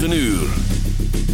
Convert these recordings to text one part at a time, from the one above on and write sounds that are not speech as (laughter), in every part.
9 uur.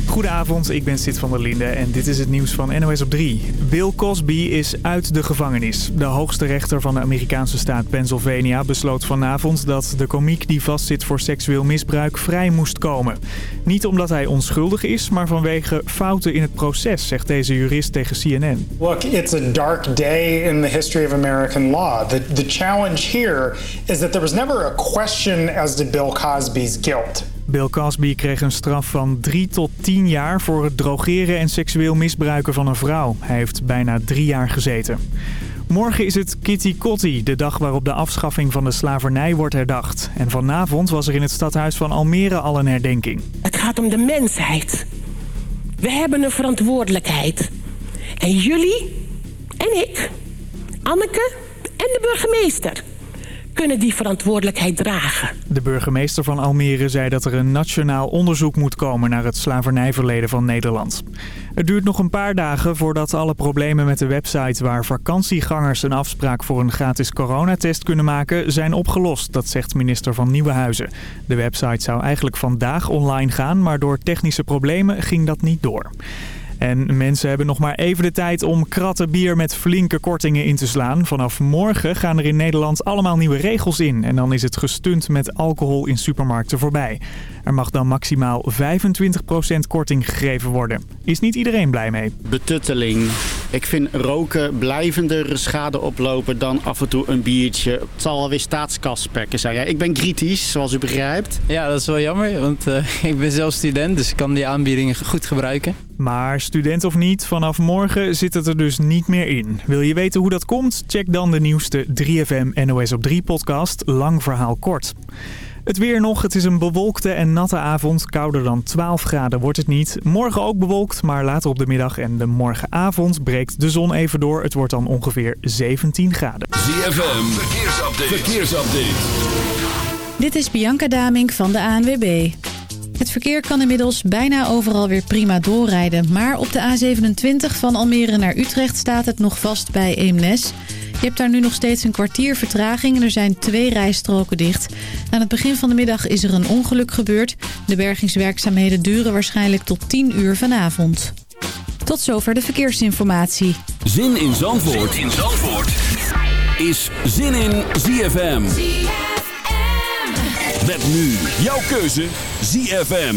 Goedenavond, ik ben Sid van der Linde en dit is het nieuws van NOS op 3. Bill Cosby is uit de gevangenis. De hoogste rechter van de Amerikaanse staat Pennsylvania besloot vanavond dat de komiek die vastzit voor seksueel misbruik vrij moest komen. Niet omdat hij onschuldig is, maar vanwege fouten in het proces, zegt deze jurist tegen CNN. Look, it's a dark day in the history of American law. The, the challenge here is that there was never a question as to Bill Cosby's guilt. Bill Cosby kreeg een straf van 3 tot 10 jaar voor het drogeren en seksueel misbruiken van een vrouw. Hij heeft bijna drie jaar gezeten. Morgen is het Kitty Kotti, de dag waarop de afschaffing van de slavernij wordt herdacht. En vanavond was er in het stadhuis van Almere al een herdenking. Het gaat om de mensheid. We hebben een verantwoordelijkheid. En jullie en ik, Anneke en de burgemeester kunnen die verantwoordelijkheid dragen. De burgemeester van Almere zei dat er een nationaal onderzoek moet komen naar het slavernijverleden van Nederland. Het duurt nog een paar dagen voordat alle problemen met de website waar vakantiegangers een afspraak voor een gratis coronatest kunnen maken zijn opgelost, dat zegt minister van Nieuwenhuizen. De website zou eigenlijk vandaag online gaan, maar door technische problemen ging dat niet door. En mensen hebben nog maar even de tijd om kratten bier met flinke kortingen in te slaan. Vanaf morgen gaan er in Nederland allemaal nieuwe regels in. En dan is het gestunt met alcohol in supermarkten voorbij. Er mag dan maximaal 25% korting gegeven worden. Is niet iedereen blij mee. Betutteling. Ik vind roken blijvender schade oplopen dan af en toe een biertje. Het zal alweer staatskas spekken zijn. Ja, ik ben kritisch, zoals u begrijpt. Ja, dat is wel jammer, want uh, (laughs) ik ben zelf student, dus ik kan die aanbiedingen goed gebruiken. Maar student of niet, vanaf morgen zit het er dus niet meer in. Wil je weten hoe dat komt? Check dan de nieuwste 3FM NOS op 3 podcast Lang Verhaal Kort. Het weer nog. Het is een bewolkte en natte avond. Kouder dan 12 graden wordt het niet. Morgen ook bewolkt, maar later op de middag en de morgenavond breekt de zon even door. Het wordt dan ongeveer 17 graden. ZFM, verkeersupdate. verkeersupdate. Dit is Bianca Damink van de ANWB. Het verkeer kan inmiddels bijna overal weer prima doorrijden. Maar op de A27 van Almere naar Utrecht staat het nog vast bij Eemnes. Je hebt daar nu nog steeds een kwartier vertraging en er zijn twee rijstroken dicht. Aan het begin van de middag is er een ongeluk gebeurd. De bergingswerkzaamheden duren waarschijnlijk tot 10 uur vanavond. Tot zover de verkeersinformatie. Zin in Zandvoort, zin in Zandvoort. is Zin in ZFM. Met nu jouw keuze ZFM.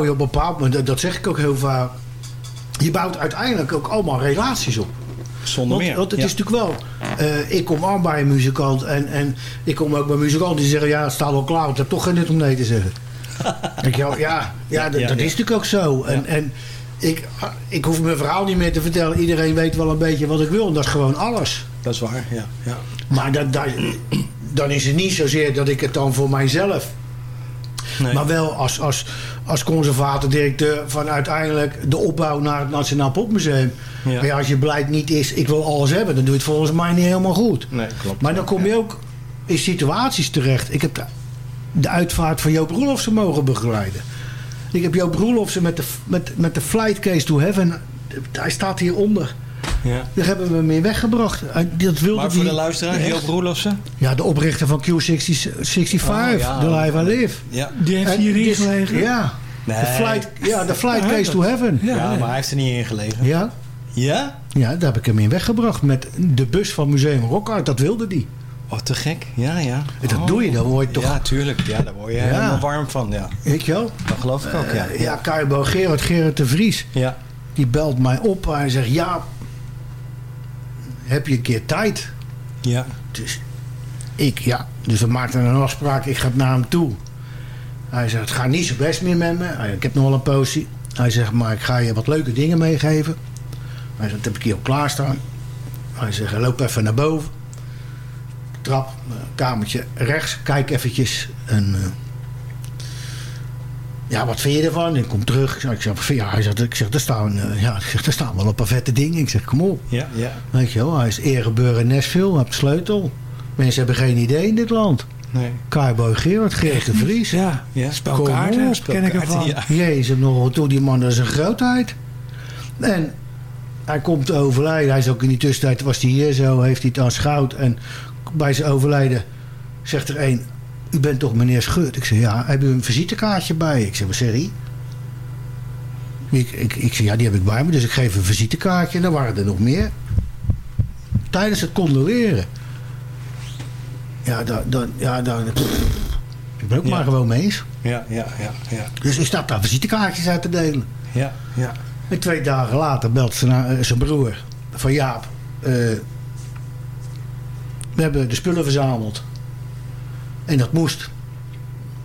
bouw je op een bepaald moment, dat- dat zeg ik ook heel vaak, je bouwt uiteindelijk ook allemaal relaties op. Zonder want, meer. Want het ja. is natuurlijk wel, eh, ik kom aan bij een muzikant en, en ik kom ook bij muzikanten die zeggen, ja, het staat al klaar, ik heb toch geen nut om nee te zeggen. (laughs) Wel, ja, ja, dat, Ja, dat is natuurlijk ook zo. En, en ik, ik hoef mijn verhaal niet meer te vertellen. Iedereen weet wel een beetje wat ik wil. En dat is gewoon alles. Dat is waar, ja. ja. Maar dat, dat, dan is het niet zozeer dat ik het dan voor mijzelf... Nee. Maar wel als, als, als conservator-directeur van uiteindelijk de opbouw naar het Nationaal Popmuseum. Ja. Maar ja, als je beleid niet is, ik wil alles hebben, dan doe je het volgens mij niet helemaal goed. Nee, klopt. Maar dan kom je ook in situaties terecht. Ik heb de, de uitvaart van Joop Roelofsen mogen begeleiden. Ik heb Joop Roelofsen met de, met, met de flight case to heaven. Hij staat hieronder. Ja. Daar hebben we hem in weggebracht. Hij- Dat wilde Maar voor die- de luisteraar? Joop Roelofsen? Ja, de oprichter van Q65, Oh, ja. The Live I Live. Ja. Die heeft En hierin gelegen. Ja. Nee. De flight, ja, de flight case to heaven. Ja, maar hij heeft er niet in gelegen. Ja. Ja? ja, daar heb ik hem in weggebracht. Met de bus van Museum Rockart. Dat wilde die. Oh, te gek. Ja, ja. Dat Oh. doe je, daar word je toch... Ja, tuurlijk. Ja, daar word je Ja. helemaal warm van, ja. Weet je wel? Dat geloof ik ook, ja. Eh, ja, Kaibo Gerard, Gerard de Vries. Ja. Die belt mij op. Hij zegt, ja, heb je een keer tijd? Ja. Dus ik, ja. Dus we maakten een afspraak. Ik ga naar hem toe. Hij zegt, het gaat niet zo best meer met me. Ik heb nog wel een potie. Hij zegt, maar ik ga je wat leuke dingen meegeven. Hij zegt, dat heb ik hier al klaarstaan. Hij zegt, loop even naar boven. Trap, eh, kamertje rechts. Kijk eventjes. En, eh, ja, wat vind je ervan? Ik kom terug. Ik zeg, ik je? Hij zegt, ik zeg, er staan, eh, ja, ik zeg, er staan wel een paar vette dingen. Ik zeg, kom op. Ja, ja. Weet je wel, hij is eergebeur in Nashville, hij heeft de sleutel. Mensen hebben geen idee in dit land. Nee. Kaibo Gerard, Geert de Vries. Ja, Ja. spelkaarten ken ik ervan. ja. Jezus, nog toe, die man dat is een grootheid. En hij komt te overlijden. Hij is ook in die tussentijd, was hij hier zo, heeft hij het aanschouwd. En bij zijn overlijden zegt er een, u bent toch meneer Schut? Ik zeg, ja, heb u een visitekaartje bij? Ik zeg, wat zeg je? Ik, ik, ik zeg, ja, die heb ik bij me. Dus ik geef een visitekaartje. En dan waren er nog meer. Tijdens het condoleren. Ja, dan... dan, ja, dan ik ben ook Ja. maar gewoon mee eens. Ja, ja, ja, ja. Dus ik sta daar visitekaartjes uit te delen. Ja, ja. En twee dagen later belt ze naar eh, zijn broer van Jaap. eh, we hebben de spullen verzameld. En dat moest.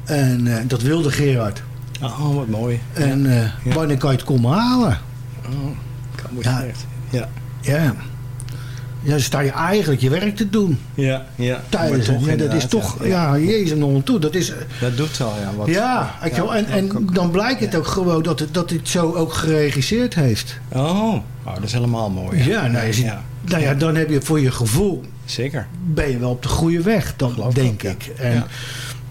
En eh, dat wilde Gerard. Oh, wat mooi. En eh, Ja. wanneer kan je het komen halen? Oh, kan Ja. Ja. Ja. Ja, dan sta je eigenlijk je werk te doen. Ja, ja. Tijdens. Ja, dat is toch, ja, jezus nog toe. Dat is, Dat doet wel, ja. Wat, ja, en, en dan blijkt het ook gewoon dat het, dat het zo ook geregisseerd heeft. Oh, oh, dat is helemaal mooi. Ja, nou, je ziet- ja. Nou ja, dan heb je voor je gevoel Zeker. ben je wel op de goede weg, dan Geloof denk ja. ik. En Ja.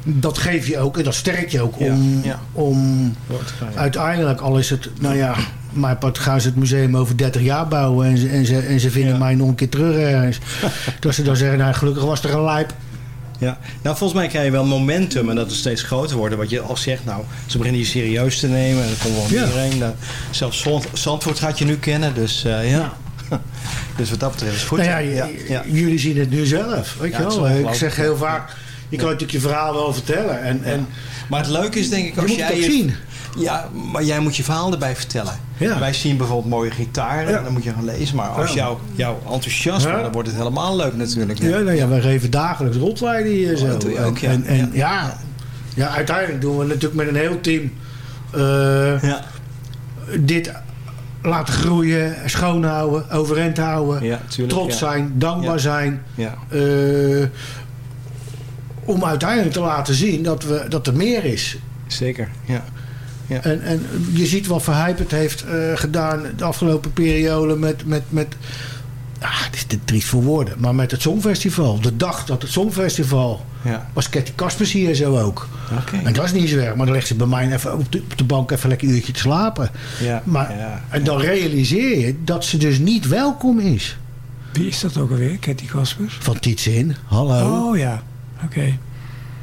dat geef je ook en dat sterkt je ook Ja, om, ja. om ja. uiteindelijk, al is het, nou ja, maar part gaan ze het museum over 30 jaar bouwen en ze, en ze, en ze vinden Ja. mij nog een keer terug ergens. (laughs) dat ze dan zeggen, nou gelukkig was er een lijp. Ja, nou volgens mij krijg je wel momentum en dat het steeds groter wordt. Wat je al zegt, nou, ze beginnen je serieus te nemen en er komt wel Ja. meer heen. Dan- Zelfs Zand- Zandvoort gaat je nu kennen, dus eh, ja. (laughs) dus wat dat betreft is het goed. Nou ja, ja, jullie zien het nu zelf, weet je wel. Ik zeg heel vaak, je kan natuurlijk je verhaal wel vertellen. En, en Maar het leuke is denk ik je als moet jij het ook je- zien. Ja, maar jij moet je verhaal erbij vertellen. Wij zien bijvoorbeeld mooie gitaren en dan moet je gaan lezen. Maar als jou, jouw enthousiasme, dan wordt het helemaal leuk natuurlijk. Ja, nou ja, wij geven dagelijks rondleiden hier zo. dat doe je En- ook, ja. En, en Ja. ja. Ja, uiteindelijk doen we natuurlijk met een heel team Ja, dit laten groeien, schoonhouden, overeind houden, ja tuurlijk. trots ja. zijn, dankbaar Ja. zijn. Ja, eh, om uiteindelijk te laten zien dat, we, dat er meer is. zeker. Ja. Ja. En, en je ziet wat Verhyp het heeft eh, gedaan de afgelopen periode met... met, met ah, het is te triest voor woorden, maar met het Songfestival. De dag dat het Songfestival ja. was Ketty Kaspers hier zo ook. Oké. En dat is niet zo erg, maar dan legt ze bij mij even op de, op de bank even lekker een uurtje te slapen. Ja, Maar, ja, en dan realiseer je dat ze dus niet welkom is. Wie is dat ook alweer? Ketty Kaspers? Van Tietzin, hallo. Oh ja, oké.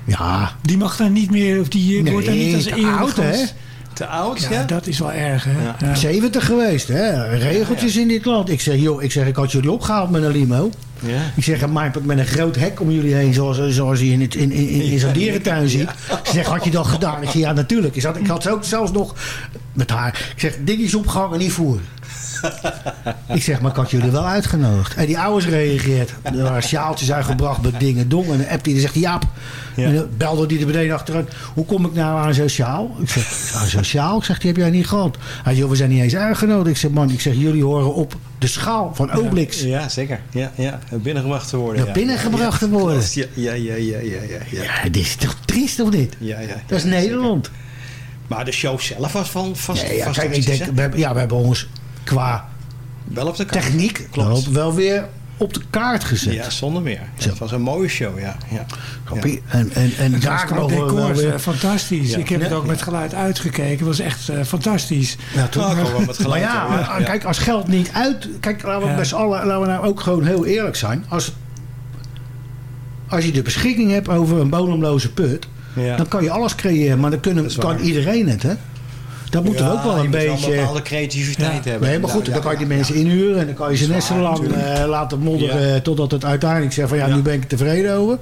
Ja, Die mag dan niet meer, of die Nee, wordt dan niet als eeuwig oud, hè? Te oud, Ja, ja? dat is wel erg, hè? Ja. Ja. 70 geweest, hè? Regeltjes in dit land. Ik zeg, joh, ik zeg, ik had jullie opgehaald met een limo. Ja. Ik zeg, een mindpad met een groot hek om jullie heen, zoals, zoals je in, het, in, in, in zo'n dierentuin ziet. Ze zegt, had je dat gedaan? Ik zeg, ja, natuurlijk. Ik, had, ik had ook zelfs nog met haar. Ik zeg, dingetjes opgehangen, niet voeren. (laughs) ik zeg, maar ik had jullie wel uitgenodigd. En die ouders reageert. Er waren sjaaltjes uitgebracht met dingen, dong. En een app die zegt, Jaap. En dan belde die er beneden achteruit. Hoe kom ik nou aan zo'n sjaal? Ik zeg, aan zo'n sjaal? Ik zeg, die heb jij niet gehad. Hij zegt, we zijn niet eens uitgenodigd. Ik zeg, man, ik zeg, jullie horen op de schaal van Obelix. Ja, zeker. Ja, ja. Binnengebracht te worden. Ja, binnengebracht te worden. Ja, ja, ja, ja, ja, ja. ja. Dit is toch triest of niet? Ja, ja, Dat is Nederland. Maar de show zelf was van vast. Ja, kijk, ik denk, we hebben, ja, we hebben ons qua wel op de kaart. techniek Klopt. wel- wel weer op de kaart gezet. Ja, zonder meer. Ja, het was een mooie show, ja. ja. En, en, en Het was daar wel decors weer... eh, fantastisch. Ja. Ik heb het ook met geluid uitgekeken. Het was echt eh, fantastisch. Ja, toch? Nou, wat maar geluid, ja, maar Ja. kijk, als geld niet uit... Kijk, laten we Ja. met z'n allen, laten we nou ook gewoon heel eerlijk zijn. Als, als je de beschikking hebt over een bodemloze put... Ja. dan kan je alles creëren. Maar dan kunnen, kan iedereen het, hè? Daar moeten we Ja, ook wel een moet wel beetje... een bepaalde creativiteit hebben. Nee, maar goed, dan kan je die mensen inhuren en dan kan je ze Dat net zo lang laten modderen eh, totdat het uiteindelijk zegt van ja, nu ben ik er tevreden over.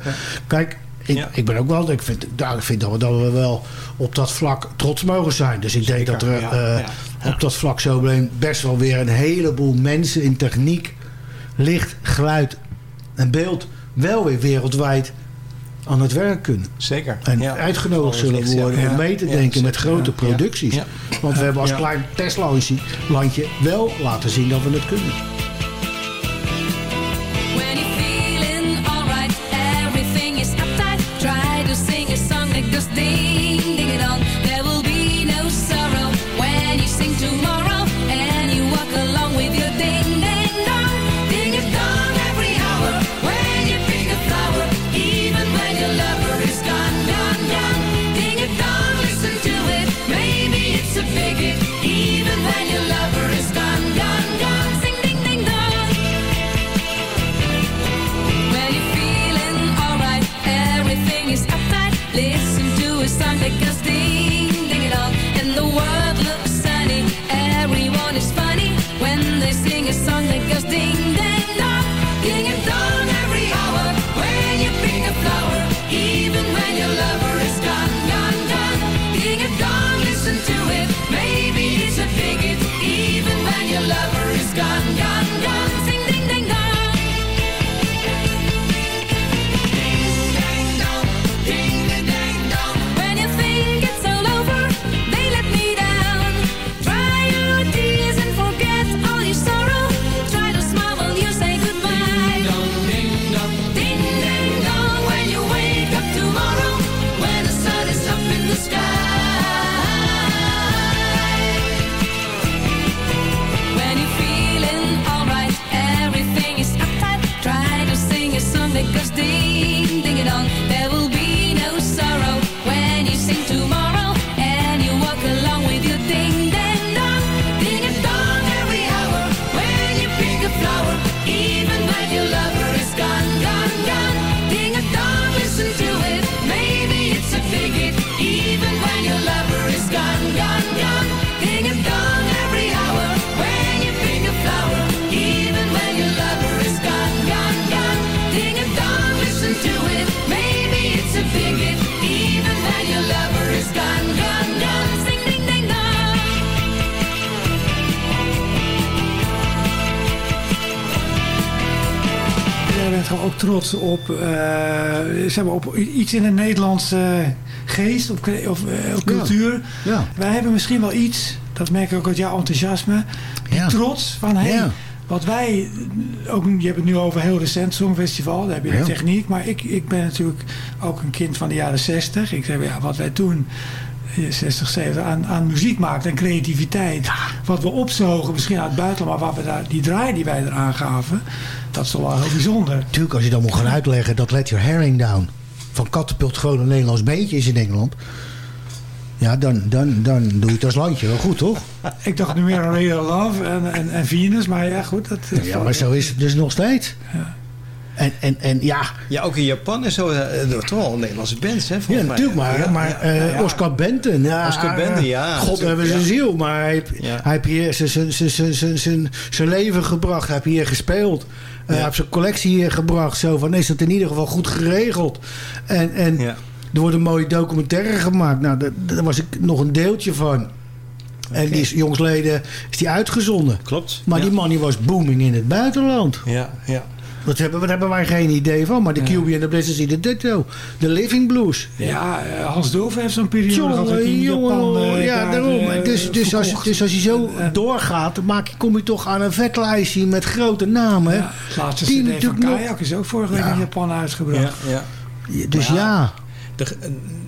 Kijk, ik, Ja. ik ben ook wel, ik vind, nou, ik vind dat, we, dat we wel op dat vlak trots mogen zijn. Dus ik denk dat er ja, eh, ja. op dat vlak zo best wel weer een heleboel mensen in techniek, licht, geluid en beeld wel weer wereldwijd aan het werk kunnen. Zeker. En Ja. uitgenodigd zullen ja. worden om mee te Ja, denken met grote producties. Want we hebben als klein testlandje landje wel laten zien dat we het kunnen. Op, eh, zeg maar op iets in de Nederlandse geest of, of, eh, of cultuur. Ja. Wij hebben misschien wel iets, dat merk ik ook uit jouw enthousiasme, die trots van hey, wat wij, ook, je hebt het nu over heel recent Songfestival, daar heb je de techniek, maar ik, ik ben natuurlijk ook een kind van de jaren 60. Ik zeg, ja, wat wij toen eh, 60, 70 aan, aan muziek maakten en creativiteit. Wat we opzogen, misschien uit het buitenland, maar wat we daar, die draai die wij eraan gaven, dat is toch wel heel bijzonder. Natuurlijk, als je dan moet gaan uitleggen dat Let Your Herring Down van Katapult gewoon een Nederlands beentje is in Engeland. Ja, dan, dan, dan doe je het als landje wel goed, toch? (laughs) Ik dacht nu meer aan Radio Love en, en, en Venus, maar ja goed. Dat, Ja, maar zo is het dus nog steeds. En, en, en ja... Ja, ook in Japan en zo. eh, toch wel Nederlandse bands, hè? Ja, volgens mij. natuurlijk, maar, Ja, maar ja, eh, ja. Oscar Benton. Ja, Oscar Benton, ja, God hebben zijn ja. ziel, maar hij, heeft- Ja. hij heeft hier zijn- zijn- zijn- zijn- zijn- zijn- zijn leven gebracht. Hij heeft hier gespeeld. Hij heeft zijn collectie hier gebracht. Zo van, is dat in ieder geval goed geregeld. En, en er wordt een mooie documentaire gemaakt. Nou, daar, daar was ik nog een deeltje van. En die is jongsleden is die uitgezonden. Klopt. Maar ja. die man die was booming in het buitenland. Ja, ja. Dat hebben, daar hebben wij geen idee van. Maar de QB en de Blizzard zien het dit zo. De Living Blues. Ja, eh, Hans Dulve heeft zo'n periode gehad. dat in Jongen, Japan, jongen, eh, ja, daar, daarom. eh, Dus, dus, als, dus als je zo doorgaat, dan maak je, kom je toch aan een vetlijstje met grote namen. Ja, het laatste Die CD van natuurlijk nog- Kayak is ook vorige week Ja. in Japan uitgebracht. Ja, Ja, Dus Maar ja. De,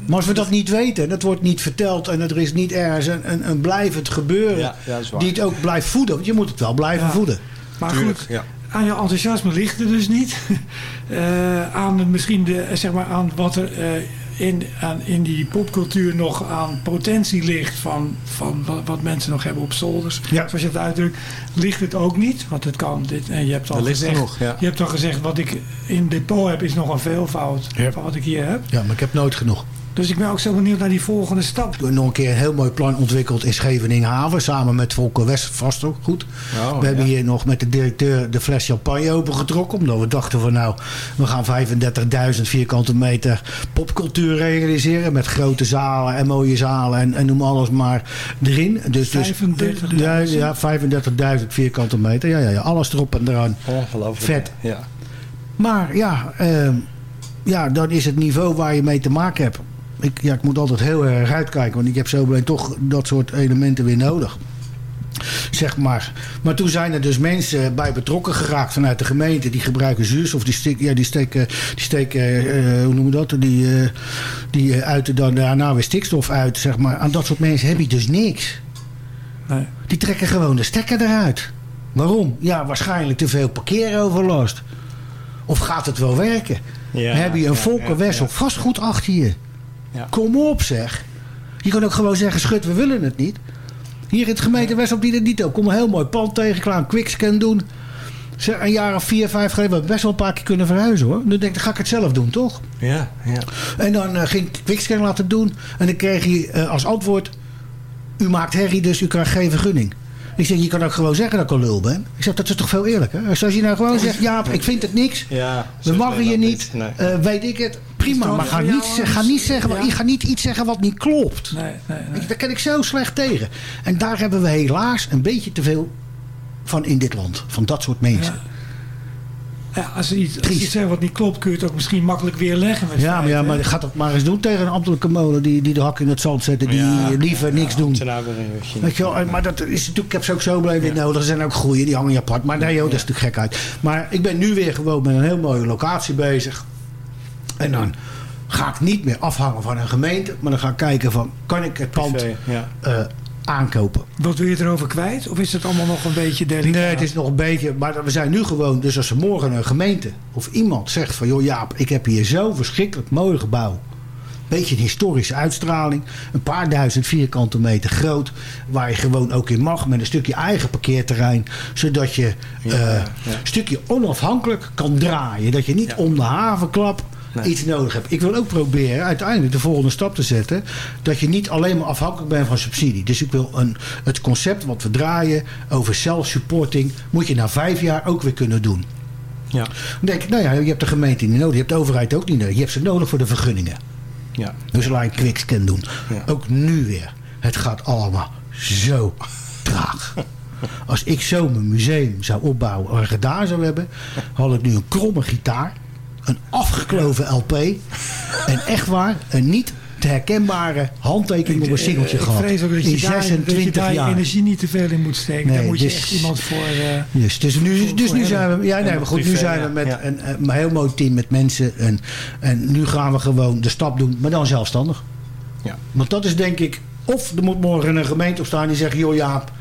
Maar als we dat niet weten, en dat wordt niet verteld... en er is niet ergens een, een, een blijvend gebeuren... Die het ook blijft voeden. Want je moet het wel blijven Ja. voeden. Maar Tuurlijk, goed, ja. Aan je enthousiasme ligt er dus niet. (laughs) Eh, aan het- misschien de, eh, zeg maar aan wat er eh, in, aan, in die popcultuur nog aan potentie ligt van, van wat, wat mensen nog hebben op zolders. Ja. Zoals je het uitdrukt, ligt het ook niet. Want het kan dit. En je hebt al ligt gezegd, genoeg, ja. je hebt al gezegd wat ik in depot heb is nog een veelvoud Ja. van wat ik hier heb. Ja, maar ik heb nooit genoeg. Dus ik ben ook zo benieuwd naar die volgende stap. We hebben nog een keer een heel mooi plan ontwikkeld in Scheveningen-Haven. Samen met Volker West vast ook goed. Oh, we hebben ja. hier nog met de directeur de fles champagne opengetrokken. Omdat we dachten van nou, we gaan 35.000 vierkante meter popcultuur realiseren. Met grote zalen en mooie zalen en, en noem alles maar erin. Dus, dus, 35.000? Ja, ja 35.000 vierkante meter. Ja, ja, ja, alles erop en eraan. Ongelooflijk. Vet. Ja. Maar ja, ehm, ja, dan is het niveau waar je mee te maken hebt. Ik, ja, ik moet altijd heel erg uitkijken, want ik heb zo meteen toch dat soort elementen weer nodig. Zeg maar. Maar toen zijn er dus mensen bij betrokken geraakt vanuit de gemeente. Die gebruiken zuurstof. Die, steken, ja, die steken, die steken eh, hoe noemen we dat? Die, eh, die eh, uiten dan daarna weer stikstof uit. Zeg maar. Aan dat soort mensen heb je dus niks. Nee. Die trekken gewoon de stekker eruit. Waarom? Ja, waarschijnlijk te veel parkeeroverlast. Of gaat het wel werken? Ja, heb je een ja, Volker ja, Wessel ja. vastgoed achter je? Ja. Kom op zeg. Je kan ook gewoon zeggen, schut, we willen het niet. Hier in het gemeente het niet ook. Kom een heel mooi pand tegen, klaar een quickscan doen. Zeg, een jaar of vier, vijf geleden hebben we best wel een paar keer kunnen verhuizen hoor. Dan denk ik, dan ga ik het zelf doen, toch? Ja, ja. En dan eh, ging ik quickscan laten doen. En dan kreeg je eh, als antwoord... U maakt herrie, dus u krijgt geen vergunning. Ik zeg, je kan ook gewoon zeggen dat ik een lul ben. Ik zeg, dat is toch veel eerlijker? Dus als je nou gewoon zegt, ja, ik vind het niks. Ja, We mogen je niet. Nee. eh, weet ik het. Prima, maar ga niet, ze- ga niet, zeggen, Ja. je gaat niet iets zeggen wat niet klopt. Nee, nee, nee. Ik- Daar ken ik zo slecht tegen. En daar hebben we helaas een beetje te veel van in dit land. Van dat soort mensen. Ja, als er iets, als Triest. iets zegt wat niet klopt, kun je het ook misschien makkelijk weerleggen. Met Ja, maar, ja, maar gaat dat maar eens doen tegen een ambtelijke molen die, die de hak in het zand zetten. Die Ja, liever niks doen. Nou weer een uurtje. Weet je wel, maar dat is natuurlijk, ik heb ze ook zo blijven weer nodig. Er zijn ook groeien, die hangen je apart. Maar nee, joh, dat is natuurlijk gek uit. Maar ik ben nu weer gewoon met een heel mooie locatie bezig. En dan ga ik niet meer afhangen van een gemeente. Maar dan ga ik kijken van, kan ik het pand ja. eh, aankopen? Wat wil je erover kwijt? Of is het allemaal nog een beetje delicaat? Nee, het is nog een beetje. Maar we zijn nu gewoon. Dus als er morgen een gemeente of iemand zegt van. joh Jaap, ik heb hier zo'n verschrikkelijk mooi gebouw. Beetje een historische uitstraling. Een paar duizend vierkante meter groot. Waar je gewoon ook in mag. Met een stukje eigen parkeerterrein. Zodat je eh, een stukje onafhankelijk kan draaien. Dat je niet om de havenklap Nee. iets nodig hebt. Ik wil ook proberen uiteindelijk de volgende stap te zetten. Dat je niet alleen maar afhankelijk bent van subsidie. Dus ik wil een, het concept wat we draaien over self-supporting. Moet je na vijf jaar ook weer kunnen doen. Ja. Dan denk ik, nou ja, je hebt de gemeente niet nodig. Je hebt de overheid ook niet nodig. Je hebt ze nodig voor de vergunningen. Ja. Dus laat ik quickscan doen. Ja. Ook nu weer. Het gaat allemaal zo traag. Als ik zo mijn museum zou opbouwen en gedaan zou hebben... had ik nu een kromme gitaar. Een afgekloven LP. En echt waar, een niet te herkenbare handtekening op een singeltje ik gehad. vrees ook dat je, In daar, dat je 26 daar energie niet te veel in moet steken. Nee, Daar moet je dus- echt iemand voor... eh, Yes, dus nu, voor- dus voor nu zijn we, ja, nee, maar goed, nu zijn we met Ja. een, een heel mooi team met mensen. En, en nu gaan we gewoon de stap doen, maar dan zelfstandig. Ja. Want dat is denk ik, of er moet morgen een gemeente opstaan die zegt, joh Jaap,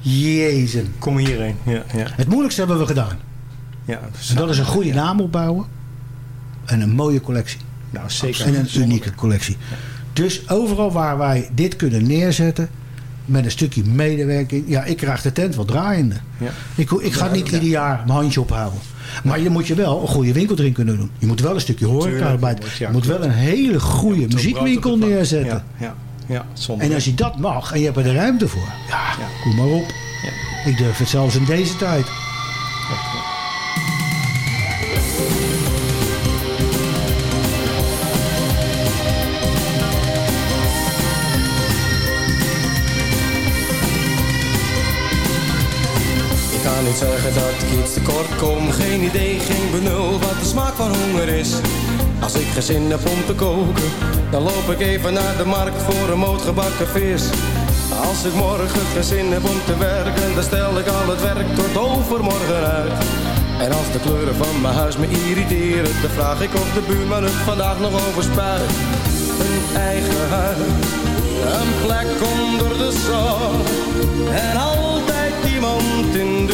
jezen. Kom hierheen. Ja, ja. Het moeilijkste hebben we gedaan. Ja. En dat is een goede naam opbouwen en een mooie collectie. Nou, zeker. En een unieke collectie. Dus overal waar wij dit kunnen neerzetten, met een stukje medewerking. Ja, ik krijg de tent wel draaiende. Ja. Ik, ik ga niet ieder jaar mijn handje ophouden. Maar je moet je wel een goede winkel erin kunnen doen. Je moet wel een stukje erbij. je moet- wel een hele goede muziekwinkel neerzetten. Ja, ja, ja zonder. En als je dat mag en je hebt er de ruimte voor. Ja, kom maar op. Ik durf het zelfs in deze tijd. Zeggen dat ik iets tekort kom. Geen idee, geen benul wat de smaak van honger is. Als ik geen zin heb om te koken, dan loop ik even naar de markt voor een moot gebakken vis. Als ik morgen geen zin heb om te werken, dan stel ik al het werk tot overmorgen uit. En als de kleuren van mijn huis me irriteren, dan vraag ik of de buurman het vandaag nog overspuit. Een eigen huis, een plek onder de zon. En altijd iemand in de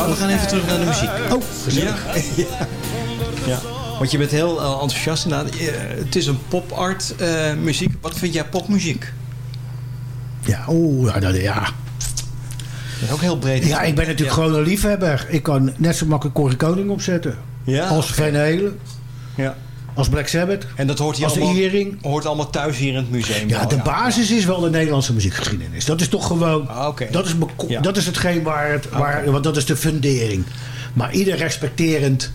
Maar we gaan even terug naar de muziek. Oh, gezellig. Ja. (laughs) ja. Want je bent heel eh, enthousiast inderdaad. Eh, Het is een pop-art eh, muziek. Wat vind jij popmuziek? Ja, oeh, ja, dat, ja. Dat is ook heel breed. Ja, ik ben natuurlijk gewoon een liefhebber. Ik kan net zo makkelijk Corrie Koning opzetten. Ja, als Van Halen. Ja. Als Black Sabbath. En dat hoort hier als de allemaal, hoort allemaal thuis hier in het museum. Ja, Oh, de basis is wel de Nederlandse muziekgeschiedenis. Dat is toch gewoon... Ah, dat, is Ja. dat is hetgeen waar het... Waar, Want dat is de fundering. Maar ieder respecterend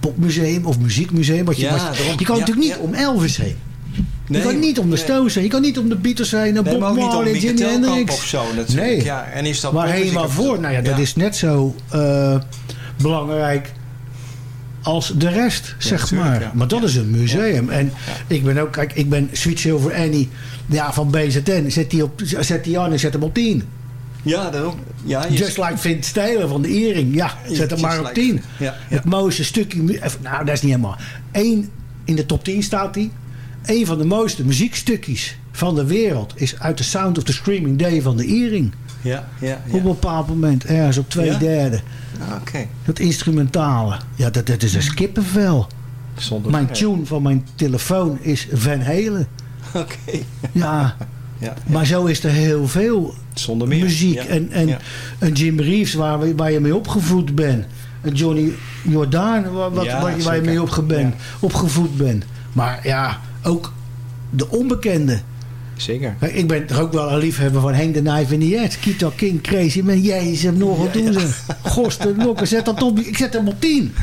popmuseum of muziekmuseum... Wat je, Ja, je kan natuurlijk niet om Elvis heen. Nee, je kan niet om de nee. Stones heen. Je kan niet om de Beatles heen. En Nee, Bob Marley, Jimi Hendrix. of zo natuurlijk. Nee. Ja, en is dat maar helemaal voor. Nou ja, dat is net zo eh, belangrijk als de rest, zeg maar. Maar dat is een museum. En ik ben ook, kijk, ik ben Sweet Silver Annie ja, van BZN. Zet die, op, zet die aan en zet hem op 10. Ja, daarom. Ja, je- Just Like Vince Taylor van de Eering. Ja, zet hem maar op like- 10. Ja, ja. Het mooiste stukje... even- Nou, dat is niet helemaal... Eén, in de top 10 staat hij. Een van de mooiste muziekstukjes van de wereld... is uit The Sound of the Screaming Day van de Eering. Ja, ja, Op een bepaald moment, ergens op twee derde. Ah, Oké. Dat instrumentale. Ja, dat, dat is een skippenvel. Zonder Mijn tune van mijn telefoon is Van Halen. (laughs) Oké. Ja, Ja, maar zo is er heel veel Zonder meer. muziek. Ja. En, en een Jim Reeves waar, we- waar je mee opgevoed bent. Een Johnny Jordaan waar, wat, Ja, waar, je- waar je mee bent, opgevoed bent. Maar ja, ook de onbekende. Zeker. Kijk, Ik ben toch ook wel een liefhebber van Hang the Knife in the. Kito King, Crazy Man. Jezus, nog wat doen ze. Gosten, nokken, zet dat op. Ik zet hem op 10.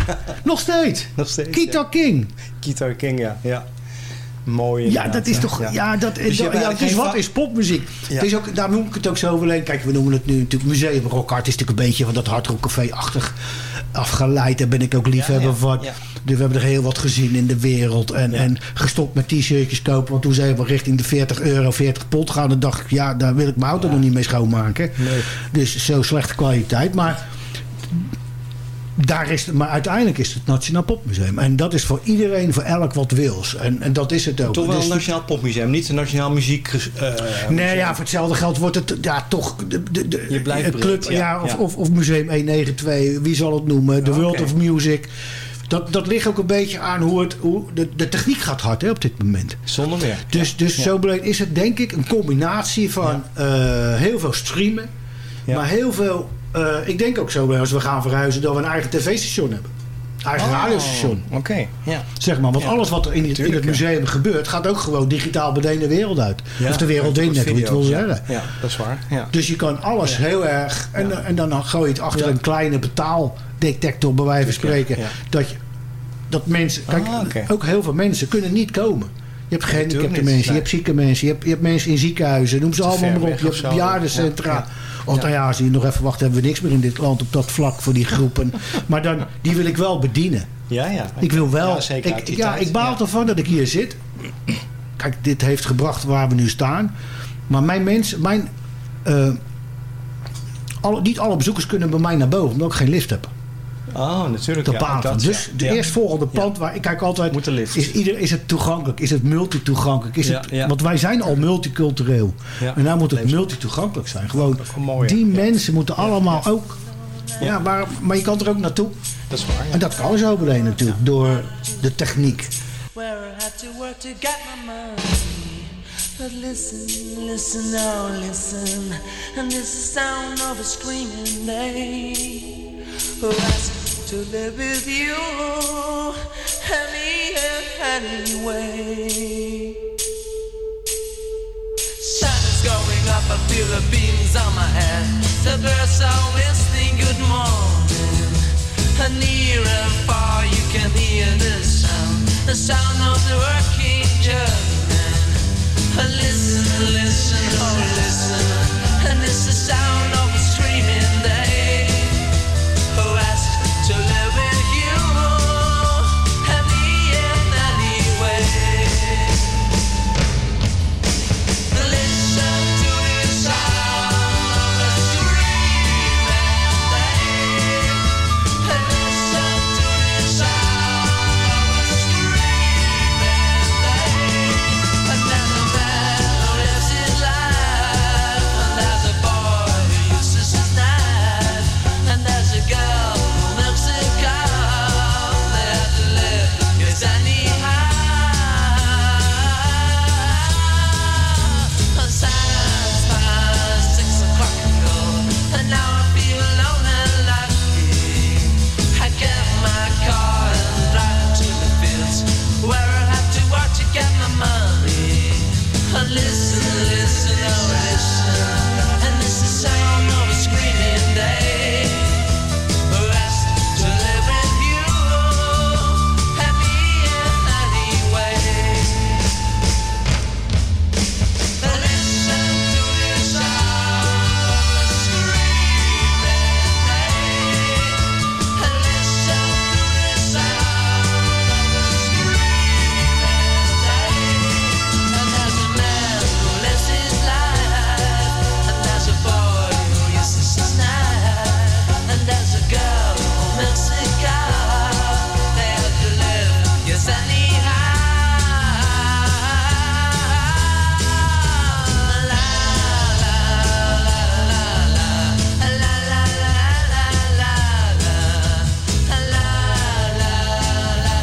Nog steeds. Nog steeds. Kito ja. King. Guitar King, ja. ja. Mooi Ja, dat is toch. Ja, dat, Dus ja, dus wat is popmuziek? Ja. Het is ook, daar noem ik het ook zo overleen. Kijk, we noemen het nu natuurlijk museum rockart. is natuurlijk een beetje van dat hardrockcafé-achtig afgeleid. Daar ben ik ook liefhebber ja, van. We hebben er heel wat gezien in de wereld. En, en gestopt met t-shirtjes kopen. Want toen ze helemaal richting de 40 euro, 40 pond gaan. Dan dacht ik, ja, daar wil ik mijn auto nog niet mee schoonmaken. Nee. Dus zo slechte kwaliteit. Maar daar is maar uiteindelijk is het het Nationaal Popmuseum. En dat is voor iedereen, voor elk wat wils. En, en dat is het ook. Toch wel Dus een nationaal popmuseum, niet een nationaal muziek. eh, Nee, ja, voor hetzelfde geld wordt het ja, toch de, de, de, Je blijft club, breed, ja, ja, of, ja. Of, of Museum 192, wie zal het noemen, de Ja, World of Music. Dat, dat ligt ook een beetje aan hoe het. Hoe, de, de techniek gaat hard hè, op dit moment. Zonder meer. Dus, dus zo breed is het denk ik een combinatie van eh, heel veel streamen. Maar heel veel. eh, ik denk ook zo als we gaan verhuizen dat we een eigen tv-station hebben. Eigen Oh, radiostation. Oké, ja. Zeg maar, want Ja. alles wat er in, het- in Tuurlijk, het museum gebeurt, gaat ook gewoon digitaal meteen de wereld uit. Ja, of de wereld in, net hoe je het wil zeggen. Ja, dat is waar. Ja. Dus je kan alles heel erg. En, en dan gooi je het achter een kleine betaaldetector, bij wijze van spreken. Dat, je, dat mensen. Kijk, Ah, oké. ook heel veel mensen kunnen niet komen. Je hebt gehandicapte mensen, je hebt zieke mensen, je hebt, je hebt mensen in ziekenhuizen, noem ze allemaal maar op. Je of hebt bejaardencentra. Ja. nou ja, als je nog even wacht, hebben we niks meer in dit land op dat vlak voor die groepen. (laughs) maar dan, die wil ik wel bedienen. Ja, ja. Ik wil wel. Ja, ik, ja, ik baal ervan dat ik hier zit. Kijk, dit heeft gebracht waar we nu staan. Maar mijn mensen, mijn. eh, alle, niet alle bezoekers kunnen bij mij naar boven, omdat ik geen lift heb. Oh, natuurlijk. De ja, paden. dat, dus ja. de Ja. eerstvolgende pand waar ik kijk altijd. Moet de lift. Is, ieder, is het toegankelijk? Is het multitoegankelijk? Is Ja, het, ja. Want wij zijn al multicultureel. Ja. En nou moet het multitoegankelijk zijn. Gewoon, Dat is wel mooi, die ja. mensen moeten allemaal ook. Ja, maar, maar je kan er ook naartoe. Dat is waar. ja. En dat kan zo meteen natuurlijk. Door de techniek. where I had to work to get my money. But listen, listen, now listen, and this is the sound of a screaming day to live with you any anyway. Sun is going up, I feel the beams on my head. The birds are whistling good morning. And near and far you can hear the sound, the sound of the working German. Listen, listen,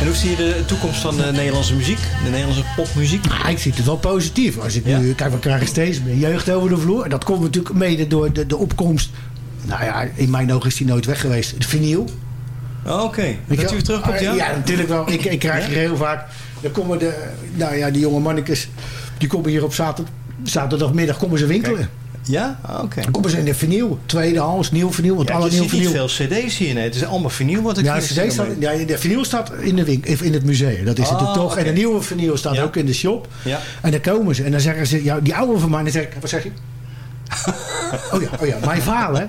En hoe zie je de toekomst van de Nederlandse muziek? De Nederlandse popmuziek? Ah, ik zie het wel positief. Als ik nu, kijk, we krijgen steeds meer jeugd over de vloer. En dat komt natuurlijk mede door de, de opkomst. Nou ja, in mijn ogen is die nooit weg geweest. De vinyl. Oh, Oké, dat je weer terugkomt, ja? Ja, natuurlijk wel. Ik, ik krijg hier heel vaak... Dan komen de, nou ja, die jonge mannetjes... Die komen hier op zaterdag, zaterdagmiddag komen ze winkelen. Ja? Ah, Oké. Dan komen ze in de vinyl. Tweedehands, nieuw vinyl. Want Ja, alle je nieuw ziet niet vinyl. veel cd's hier, nee. Het is allemaal vinyl wat ik Ja, CD staat, ja, de vinyl staat in, de winkel, in het museum. Dat is het Ah, toch. En de nieuwe vinyl staat Ja. ook in de shop. Ja. En dan komen ze. En dan zeggen ze, ja, die oude van mij. Dan zeg ik, wat zeg je? Oh ja, oh ja, mijn vader.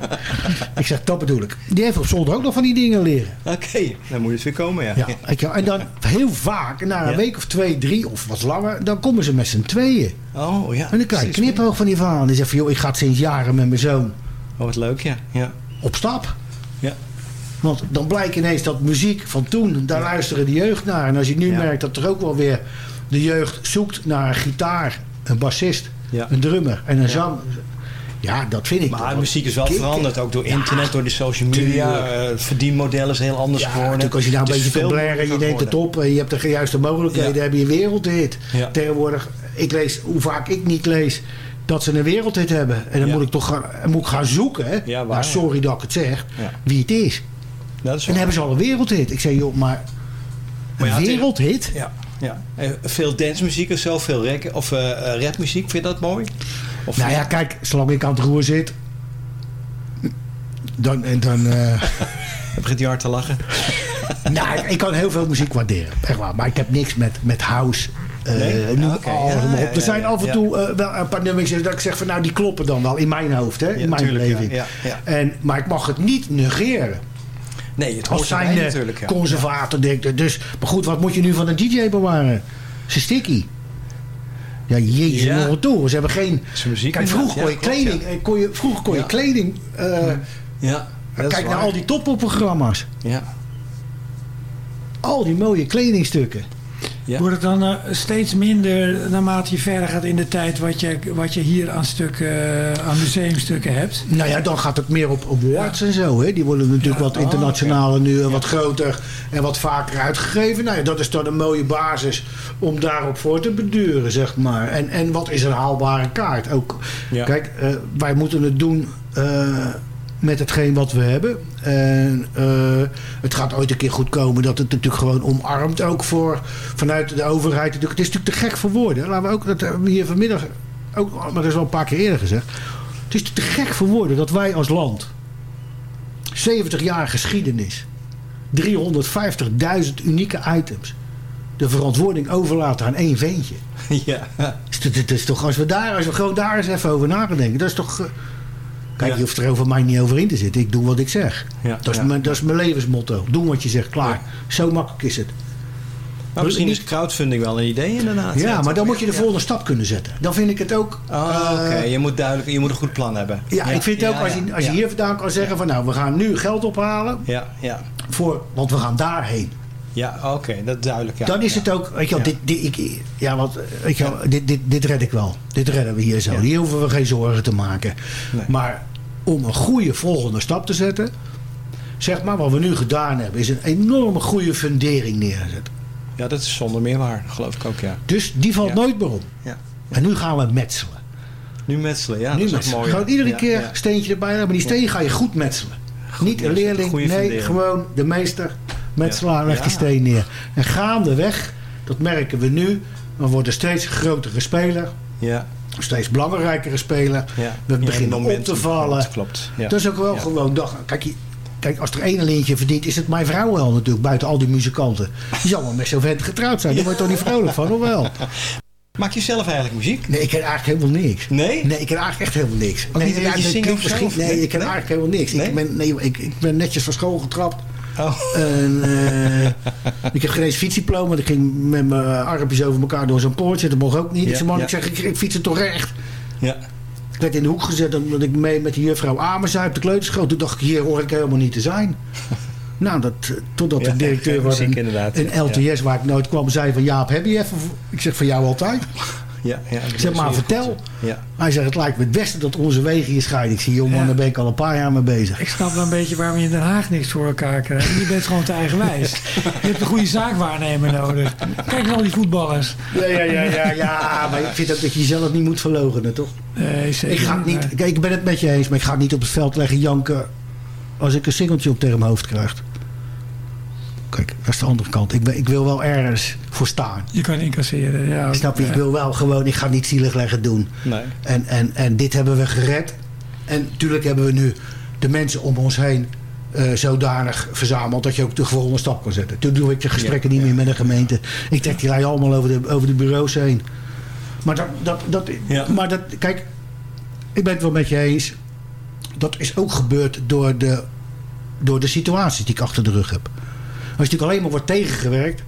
ik zeg, dat bedoel ik. Die heeft op zolder ook nog van die dingen leren. Oké, dan moet het weer komen, ja. Ja, je en dan heel vaak, na een Ja. week of twee, drie of wat langer, dan komen ze met z'n tweeën. Oh, ja. En dan krijg je knipoog van die vader. Die zegt van, joh, ik ga sinds jaren met mijn zoon Oh, wat leuk, ja. ja. op stap. Ja. Want dan blijkt ineens dat muziek van toen, daar luisteren de jeugd naar. En als je nu merkt dat er ook wel weer de jeugd zoekt naar een gitaar, een bassist, een drummer en een zang. Ja, dat vind ik Maar muziek is wel veranderd, ook door internet, door de social media. tuurlijk. eh, het verdienmodel is heel anders Ja, geworden. natuurlijk als je daar een Het beetje kan blaren, je neemt het op en je hebt de juiste mogelijkheden, Ja. heb je een wereldhit. Tegenwoordig, ik lees, hoe vaak ik niet lees, dat ze een wereldhit hebben. En dan moet ik toch gaan, moet ik gaan zoeken, hè. Ja, waar, nou, sorry dat ik het zeg, wie het is. Dat is En dan hebben ze al een wereldhit. Ik zeg, joh, maar een het- wereldhit? Ja, ja. Eh, veel dancemuziek of zo, veel rec of eh, rapmuziek. Vind je dat mooi? Of Nou ja, kijk, zolang ik aan het roer zit, dan... en dan eh, (laughs) Dan begint hij hard te lachen. (laughs) nou, ik- ik kan heel veel muziek waarderen, echt waar. Maar ik heb niks met, met house. eh Nee? noem Ja, op. er zijn af en toe eh, wel een paar nummers dat ik zeg van nou die kloppen dan wel in mijn hoofd, hè, in mijn beleving. En, maar ik mag het niet negeren. Nee, het Als zijn natuurlijk. Ja. conservator denk ik. Dus, maar goed, wat moet je nu van een DJ bewaren? Zijn sticky. Ja, jezus, Ja. nog toe. Ze hebben geen... Muziek Kijk, vroeger kon je kleding... eh, Kon je, vroeger kon je Ja. kleding... eh, Ja, kijk naar al die toppopprogramma's. Ja. Al die mooie kledingstukken. Ja. Wordt het dan eh, steeds minder naarmate je verder gaat in de tijd wat je, wat je hier aan stukken, eh, aan museumstukken hebt? Nou ja, dan gaat het meer op awards en zo. Hè. Die worden natuurlijk wat oh, internationaler nu, en wat groter en wat vaker uitgegeven. Nou ja, dat is dan een mooie basis om daarop voor te beduren, zeg maar. En, en wat is een haalbare kaart? Ook. Kijk, eh, wij moeten het doen met hetgeen wat we hebben. En eh, het gaat ooit een keer goed komen dat het natuurlijk gewoon omarmt. Ook voor, vanuit de overheid. Het is natuurlijk te gek voor woorden. Laten we ook, dat hebben we hier vanmiddag ook, maar dat is wel een paar keer eerder gezegd. Het is te gek voor woorden dat wij als land 70 jaar geschiedenis, 350.000 unieke items, de verantwoording overlaten aan één ventje. (laughs) ja. Dus dat- dat is toch, als we, daar, als we gewoon daar eens even over nadenken, dat is toch. Eh, Kijk, Ja. je hoeft er over mij niet over in te zitten. Ik doe wat ik zeg. Ja, dat, is mijn, dat is mijn levensmotto. Doe wat je zegt, klaar. Zo makkelijk is het. Maar misschien is crowdfunding wel een idee inderdaad. Ja, maar dan moet je de Ja. volgende stap kunnen zetten. Dan vind ik het ook. Oh, oké. eh, Je moet duidelijk, je moet een goed plan hebben. ja, ik vind ook ja, als je, als je hier vandaan kan zeggen van nou, we gaan nu geld ophalen. Ja, ja. Voor, want we gaan daarheen. Ja, oké, dat is duidelijk. Ja. dan is het ook, weet je wel, Ja. dit, dit, ik, ja, want, weet je wel, dit, dit, dit red ik wel. Dit redden we hier zo. Hier hoeven we geen zorgen te maken. Nee. Maar om een goede volgende stap te zetten, zeg maar, wat we nu gedaan hebben, is een enorme goede fundering neerzetten. Ja, dat is zonder meer waar, geloof ik ook, ja. Dus die valt Ja. nooit meer om. Ja. En nu gaan we metselen. Nu metselen, ja, nu dat is metselen. mooi. Gewoon iedere Ja, keer steentje erbij hebben. Maar die steen ga je goed metselen. Niet een leerling, goede nee, fundering. gewoon de meester, metselaar, Ja. legt die steen neer. En gaandeweg, dat merken we nu, we worden steeds grotere speler. Ja, steeds belangrijkere speler. ja. We Ja, beginnen op te vallen. Klopt, klopt. Ja. Dat is ook wel gewoon... Dag, kijk, kijk, als er één lintje verdient, is het mijn vrouw wel natuurlijk. Buiten al die muzikanten. Die zal wel met zo'n vent getrouwd zijn. Daar word je toch niet vrolijk van, of wel? (laughs) Maak je zelf eigenlijk muziek? Nee, ik ken eigenlijk helemaal niks. Nee? Nee, ik ken eigenlijk echt helemaal niks. Ook niet een beetje dat zingen Nee, nee? ik ken Nee? eigenlijk helemaal niks. Nee? Ik, ben, nee, ik, ik ben netjes van school getrapt. Oh. En, eh, (laughs) ik heb geen eens fietsdiploma. Ik ging met mijn armpjes over elkaar door zo'n poortje. Dat mocht ook niet. Ja, ik zei, man, ja. ik zeg, ik, ik fiets het toch recht. Ja. Ik werd in de hoek gezet omdat ik mee met die juffrouw Amersui op de kleuterschool. Toen dacht ik, hier hoor ik helemaal niet te zijn. (laughs) Nou, dat, eh, totdat Ja, de directeur muziek een, LTS waar ik nooit kwam zei van Jaap, heb je even... voor-" Ik zeg van jou altijd. Ja, ja, Ik zeg maar, vertel. Ja. Hij zegt, het lijkt me het beste dat onze wegen hier scheiden. Ik zie, jongen, Ja. daar ben ik al een paar jaar mee bezig. Ik snap wel een beetje waarom je in Den Haag niks voor elkaar krijgt. Je bent gewoon te eigenwijs. Je hebt een goede zaakwaarnemer nodig. Kijk naar al die voetballers. Ja, ja, ja, ja, ja, maar ik vind ook dat je jezelf niet moet verlogenen, toch? Nee, zeker Ik ga niet, kijk, ik ben het met je eens, maar ik ga het niet op het veld leggen janken als ik een singeltje op tegen mijn hoofd krijg. Kijk, dat is de andere kant. Ik, ben, ik wil wel ergens voor staan. Je kan incasseren, ja. Snap je? Ik wil wel gewoon, ik ga niet zielig leggen doen. Nee. En, en, en dit hebben we gered. En natuurlijk hebben we nu de mensen om ons heen eh, zodanig verzameld dat je ook de volgende stap kan zetten. Toen doe ik de gesprekken niet meer met de gemeente. Ik trek die rij allemaal over de, over de bureaus heen. Maar dat, dat, dat, maar dat, kijk, ik ben het wel met je eens. Dat is ook gebeurd door de, door de situaties die ik achter de rug heb. Als je natuurlijk alleen maar wordt tegengewerkt.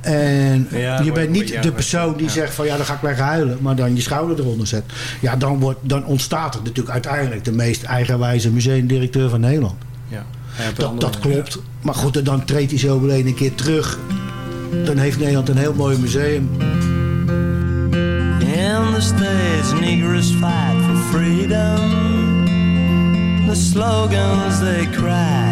En Ja, je bent niet de persoon die ja. zegt van ja, dan ga ik lekker huilen. Maar dan je schouder eronder zet. Ja, dan, wordt, dan ontstaat er natuurlijk uiteindelijk de meest eigenwijze museumdirecteur van Nederland. Ja. Dat, andere dat klopt. Maar goed, dan treedt hij zo alleen een keer terug. Dan heeft Nederland een heel mooi museum. In the States, Negroes fight for freedom. The slogans they cry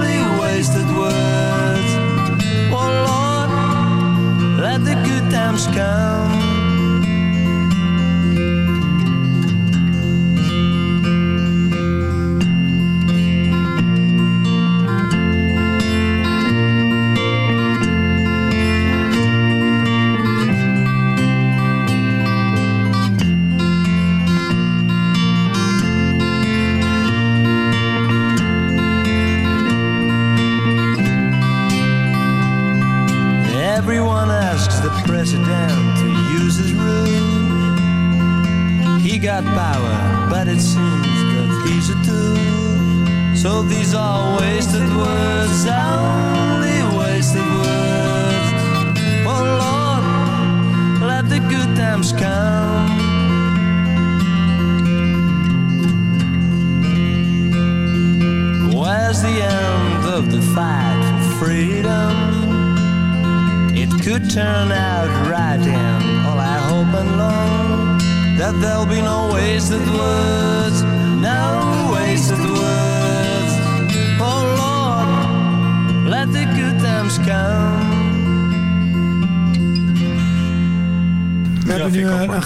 times come.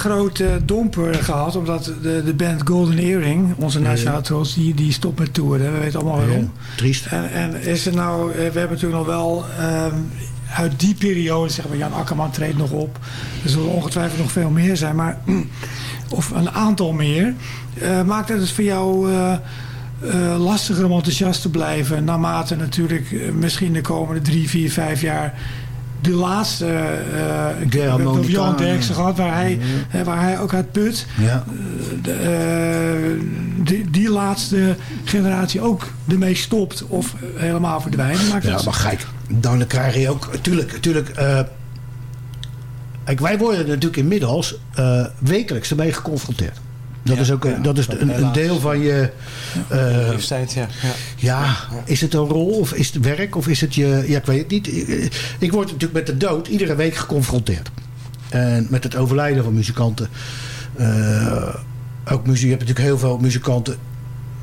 Grote domper gehad, omdat de, de band Golden Earring, onze nationale trots, die, die stopt met toeren. We weten allemaal waarom. triest. En, en is er nou, eh, we hebben natuurlijk nog wel ehm, uit die periode, zeg maar, Jan Akkerman treedt nog op. Er zullen ongetwijfeld nog veel meer zijn, maar (clears throat) of een aantal meer. Eh, maakt het voor jou eh, lastiger om enthousiast te blijven, naarmate natuurlijk misschien de komende drie, vier, vijf jaar de laatste, eh het over Johan Derksen gehad, waar hij, waar hij ook uit put. Ja. De, eh, die, die laatste generatie ook ermee stopt of helemaal verdwijnt. Maakt Ja, maar kijk, dan krijg je ook... Tuurlijk, tuurlijk... eh, wij worden natuurlijk inmiddels eh, wekelijks ermee geconfronteerd. Dat Ja, is ook ja, dat is een, deel van je... Leeftijd, ja. ja. ja, is het een rol of is het werk of is het je... Ja, ik weet het niet. Ik- word natuurlijk met de dood iedere week geconfronteerd. En met het overlijden van muzikanten. Eh, ook muziek, je hebt natuurlijk heel veel muzikanten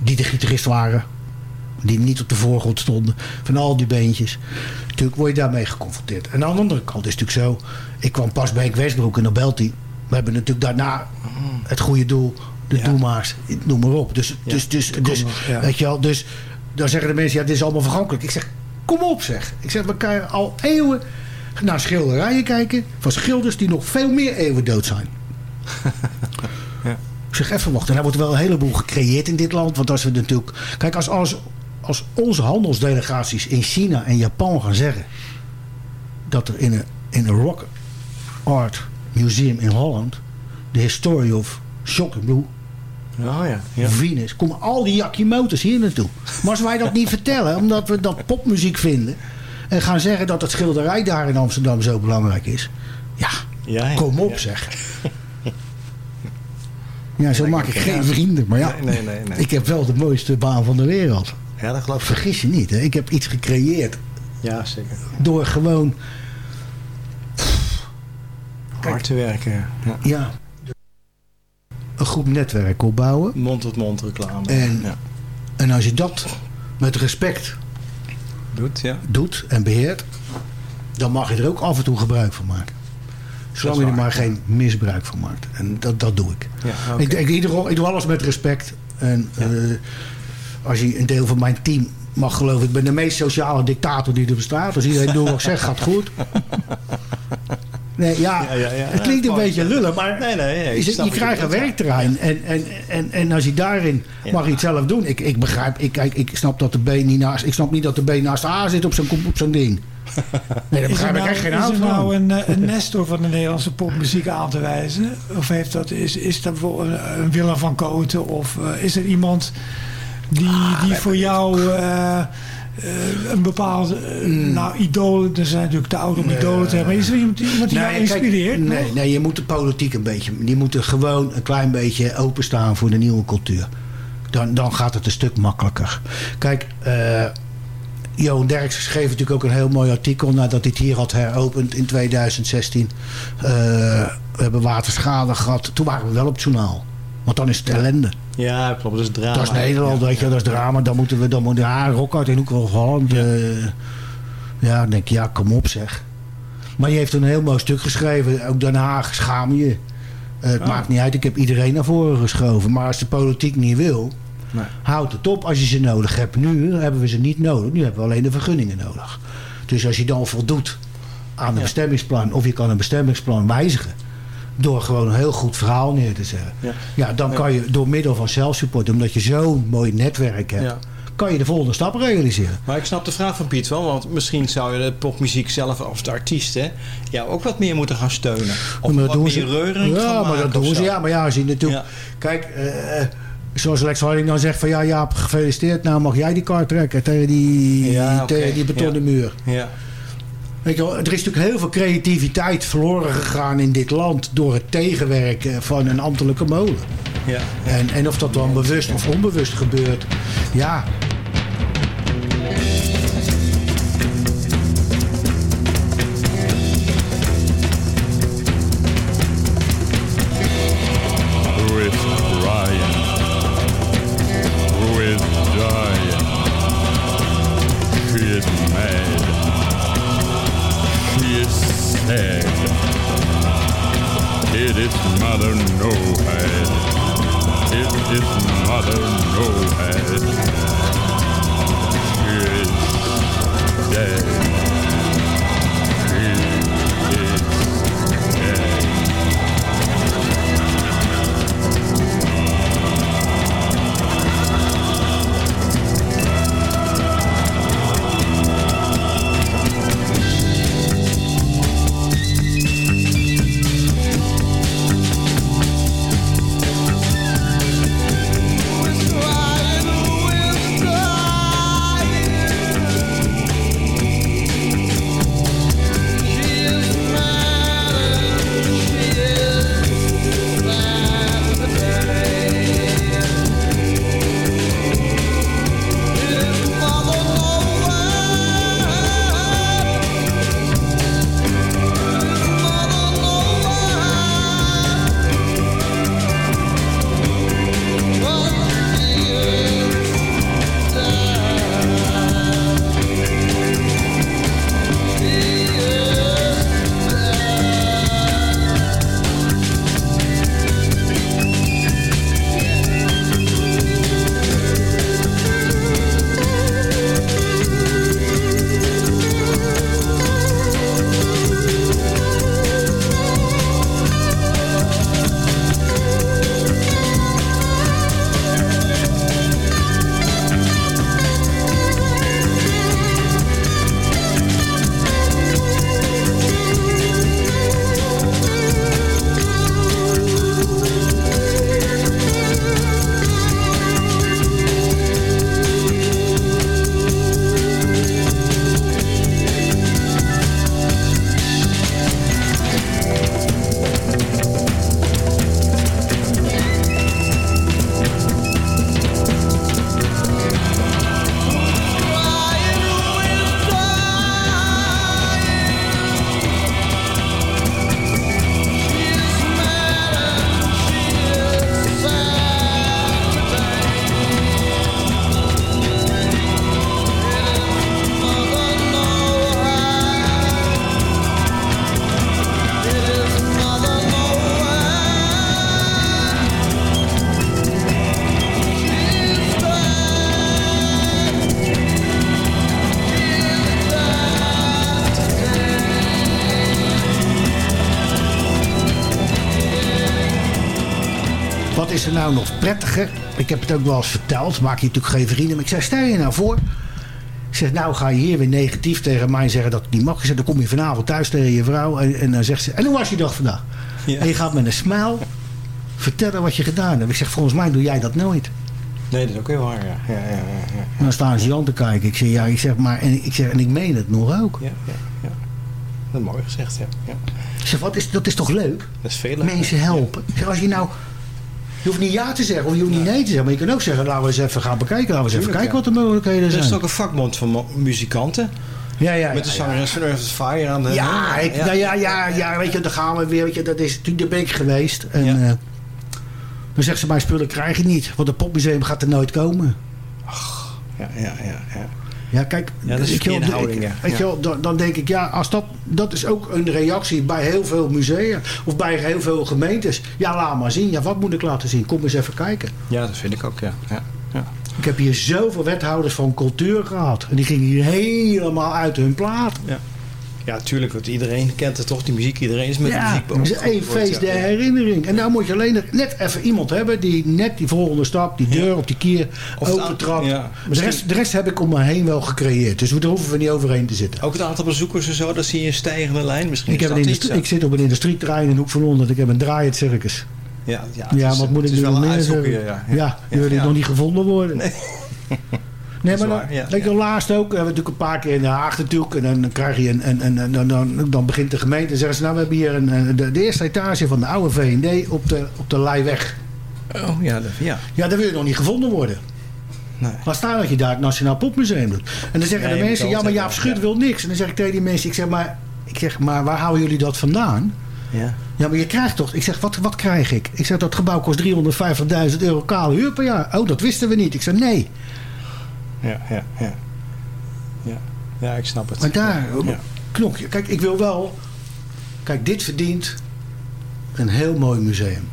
die de gitarist waren. Die niet op de voorgrond stonden. Van al die beentjes. Natuurlijk word je daarmee geconfronteerd. En aan de andere kant is het natuurlijk zo. Ik kwam pas bij Westbroek en dan belt hij. We hebben natuurlijk daarna het goede doel. De doelmaars. Noem maar op. Dus, dus, dus, dus, nog, ja. weet je wel. Dus dan zeggen de mensen. Ja, dit is allemaal vergankelijk. Ik zeg, kom op zeg. Ik zeg, we kunnen al eeuwen naar schilderijen kijken. Van schilders die nog veel meer eeuwen dood zijn. (laughs) Ik zeg even wachten. En er wordt wel een heleboel gecreëerd in dit land. Want als we natuurlijk. Kijk, als, als, als onze handelsdelegaties in China en Japan gaan zeggen. dat er in een, in een rock art Museum in Holland. The History of Shocking Blue. Oh ja. ja. Venus. Komen al die Jackie Motors hier naartoe. Maar als wij dat niet (laughs) vertellen, omdat we dat popmuziek vinden. En gaan zeggen dat het schilderij daar in Amsterdam zo belangrijk is. Ja, Ja, kom op zeg. (laughs) Ja, zo maak ik geen vrienden. Maar ja, Nee, nee, nee, nee. ik heb wel de mooiste baan van de wereld. Ja, dat geloof ik. Vergis je niet, hè? ik heb iets gecreëerd. Ja, zeker. Door gewoon, Hard te werken. Ja. Een goed netwerk opbouwen. Mond-tot-mond reclame. En, ja. en als je dat met respect Doet, ja. doet en beheert, dan mag je er ook af en toe gebruik van maken. Zolang je er maar geen misbruik van maakt. En dat, dat doe ik. Ja, ik, ik, ik, doe, ik doe alles met respect. En eh, als je een deel van mijn team mag geloven, ik ben de meest sociale dictator die er bestaat. Als iedereen doet wat ik zeg, gaat goed. (laughs) Nee, ja, Ja, ja, ja. het klinkt een beetje lullig, maar Nee, nee, nee, ik je, krijgt een werkterrein. En, en, en, en als je daarin mag je het zelf doen. Ik, ik begrijp, ik, kijk, ik snap dat de B niet naast, ik snap niet dat de B naast de A zit op zo'n op zo'n ding. (laughs) Nee, daar Is er begrijp ik nou, echt geen is hout er van. nou een, eh, een Nestor van de Nederlandse popmuziek aan te wijzen? Of heeft dat, is, is dat bijvoorbeeld een, een Willem van Koten? Of eh, is er iemand die, Ah, die voor jou eh, eh, een bepaalde eh, Mm. nou, idolen, er zijn natuurlijk te oud om idolen te hebben. Maar is er iemand, iemand die jou kijk, inspireert? nee, nee, je moet de politiek een beetje... Die moeten gewoon een klein beetje openstaan voor de nieuwe cultuur. Dan, dan gaat het een stuk makkelijker. Kijk, eh Johan Derksen schreef natuurlijk ook een heel mooi artikel... nadat hij het hier had heropend in 2016. Eh, we hebben waterschade gehad. Toen waren we wel op het journaal. Want dan is het ellende. Ja, klopt. Dat is drama. Dat is Nederland, Ja, weet je, dat is drama. Dan moeten we, dan moet ja, Rockart in Hoek van Holland. Ja. ja, dan denk je, ja, kom op zeg. Maar die heeft een heel mooi stuk geschreven. Ook Den Haag, schaam je. Eh, het Oh. maakt niet uit, ik heb iedereen naar voren geschoven. Maar als de politiek niet wil, Nee. houd het op als je ze nodig hebt. Nu hebben we ze niet nodig. Nu hebben we alleen de vergunningen nodig. Dus als je dan voldoet aan een bestemmingsplan... of je kan een bestemmingsplan wijzigen... door gewoon een heel goed verhaal neer te zetten. Ja. Ja, dan kan je door middel van zelfsupport... omdat je zo'n mooi netwerk hebt... Kan je de volgende stap realiseren. Maar ik snap de vraag van Piet wel, want misschien zou je de popmuziek zelf als de artiesten jou ook wat meer moeten gaan steunen. Of Maar wat doen meer ze- reuring gaan Ja, maar maken dat doen of ze. Ja, maar ja, je natuurlijk... Kijk, eh, zoals Lex Harding dan zegt van... Ja, Jaap, gefeliciteerd. Nou mag jij die kar trekken tegen die, Ja, tegen die betonnen Ja. muur. Ja. Weet je wel, er is natuurlijk heel veel creativiteit verloren gegaan in dit land... door het tegenwerken van een ambtelijke molen. Ja. En, en of dat dan bewust of onbewust gebeurt... Ja, It is his mother know had is dead. Heb het ook wel eens verteld. Maak je natuurlijk geen vrienden. Maar ik zeg, stel je nou voor. Ik zeg, nou ga je hier weer negatief tegen mij zeggen dat ik niet mag. Ik zeg, dan kom je vanavond thuis tegen je vrouw. En, en dan zegt ze, en hoe was je dag vandaag? En je gaat met een smile vertellen wat je gedaan hebt. Ik zeg, volgens mij doe jij dat nooit. Nee, dat is ook heel waar, ja. ja, ja, ja, dan staan ze aan te kijken. Ik zeg, ja, ik zeg, maar, en ik, zeg, en ik meen het nog ook. Ja, ja, ja. Dat is mooi gezegd, ja. ja. Ik zeg, wat is, dat is toch leuk? Dat is veel leuker. Mensen helpen. Ik zeg, als je nou... Je hoeft niet ja te zeggen of je hoeft niet nee te zeggen. Maar je kan ook zeggen, laten we eens even gaan bekijken. Laten we eens even Tuurlijk, kijken wat de mogelijkheden Er zijn. is ook een vakbond van muzikanten. Ja, ja, Met de zangeres van Earth Fire aan de... Ja, ik. Nou ja, ja, ja, weet je, dan gaan we weer. Weet je, dat is, toen daar ben ik geweest. En eh, dan zegt ze, mijn spullen krijg je niet. Want het popmuseum gaat er nooit komen. Ja, ja, ja, ja. Ja, kijk, Ja, dat is ik- ja. Weet je Ja. wel, dan, dan denk ik, ja, als dat, dat is ook een reactie bij heel veel musea. Of bij heel veel gemeentes. Ja, laat maar zien. Ja, wat moet ik laten zien? Kom eens even kijken. Ja, dat vind ik ook, ja. ja. ja. Ik heb hier zoveel wethouders van cultuur gehad. En die gingen hier helemaal uit hun plaat. Ja. Ja, tuurlijk, want iedereen kent het toch, die muziek. Iedereen is met ja, muziek het is één feest der herinnering. En nou moet je alleen net even iemand hebben die net die volgende stap, die deur op die kier, Of ja, Maar de rest, de rest heb ik om me heen wel gecreëerd. Dus daar hoeven we niet overheen te zitten. Ook het aantal bezoekers en zo, dat zie je een stijgende lijn. Misschien Ik, heb dat een ik zit op een industrieterrein in Hoek van Londen. Ik heb een draaiend circus. Ja, ja, Ja, is- wat moet ik nu nog meer zeggen? ja. Ja, Ja, ja. nog niet gevonden worden. Nee, (laughs) is maar dan, ja, je, laatst ook, we hebben natuurlijk een paar keer in Den Haag natuurlijk. En dan krijg je een, en, en, dan, dan, dan begint de gemeente en zeggen ze, nou we hebben hier een, de, de eerste etage van de oude V&D op de, op de Leiweg. Oh, ja, dat, ja. Ja, daar wil je nog niet gevonden worden. Nee. Laat staan dat je daar het Nationaal Popmuseum doet. En dan zeggen Nee, de mensen, ja maar Jaap ja. Schut wil niks. En dan zeg ik tegen die mensen, ik zeg maar, ik zeg, maar waar houden jullie dat vandaan? Ja. Ja, maar je krijgt toch... Ik zeg, wat, wat krijg ik? Ik zeg, dat gebouw kost 350.000 euro kale huur per jaar. Oh, dat wisten we niet. Ik zeg, nee. Ja, ja, ja. Ja, ja ik snap het. Maar daar, Ja. knokje. Kijk, ik wil wel... Kijk, dit verdient een heel mooi museum.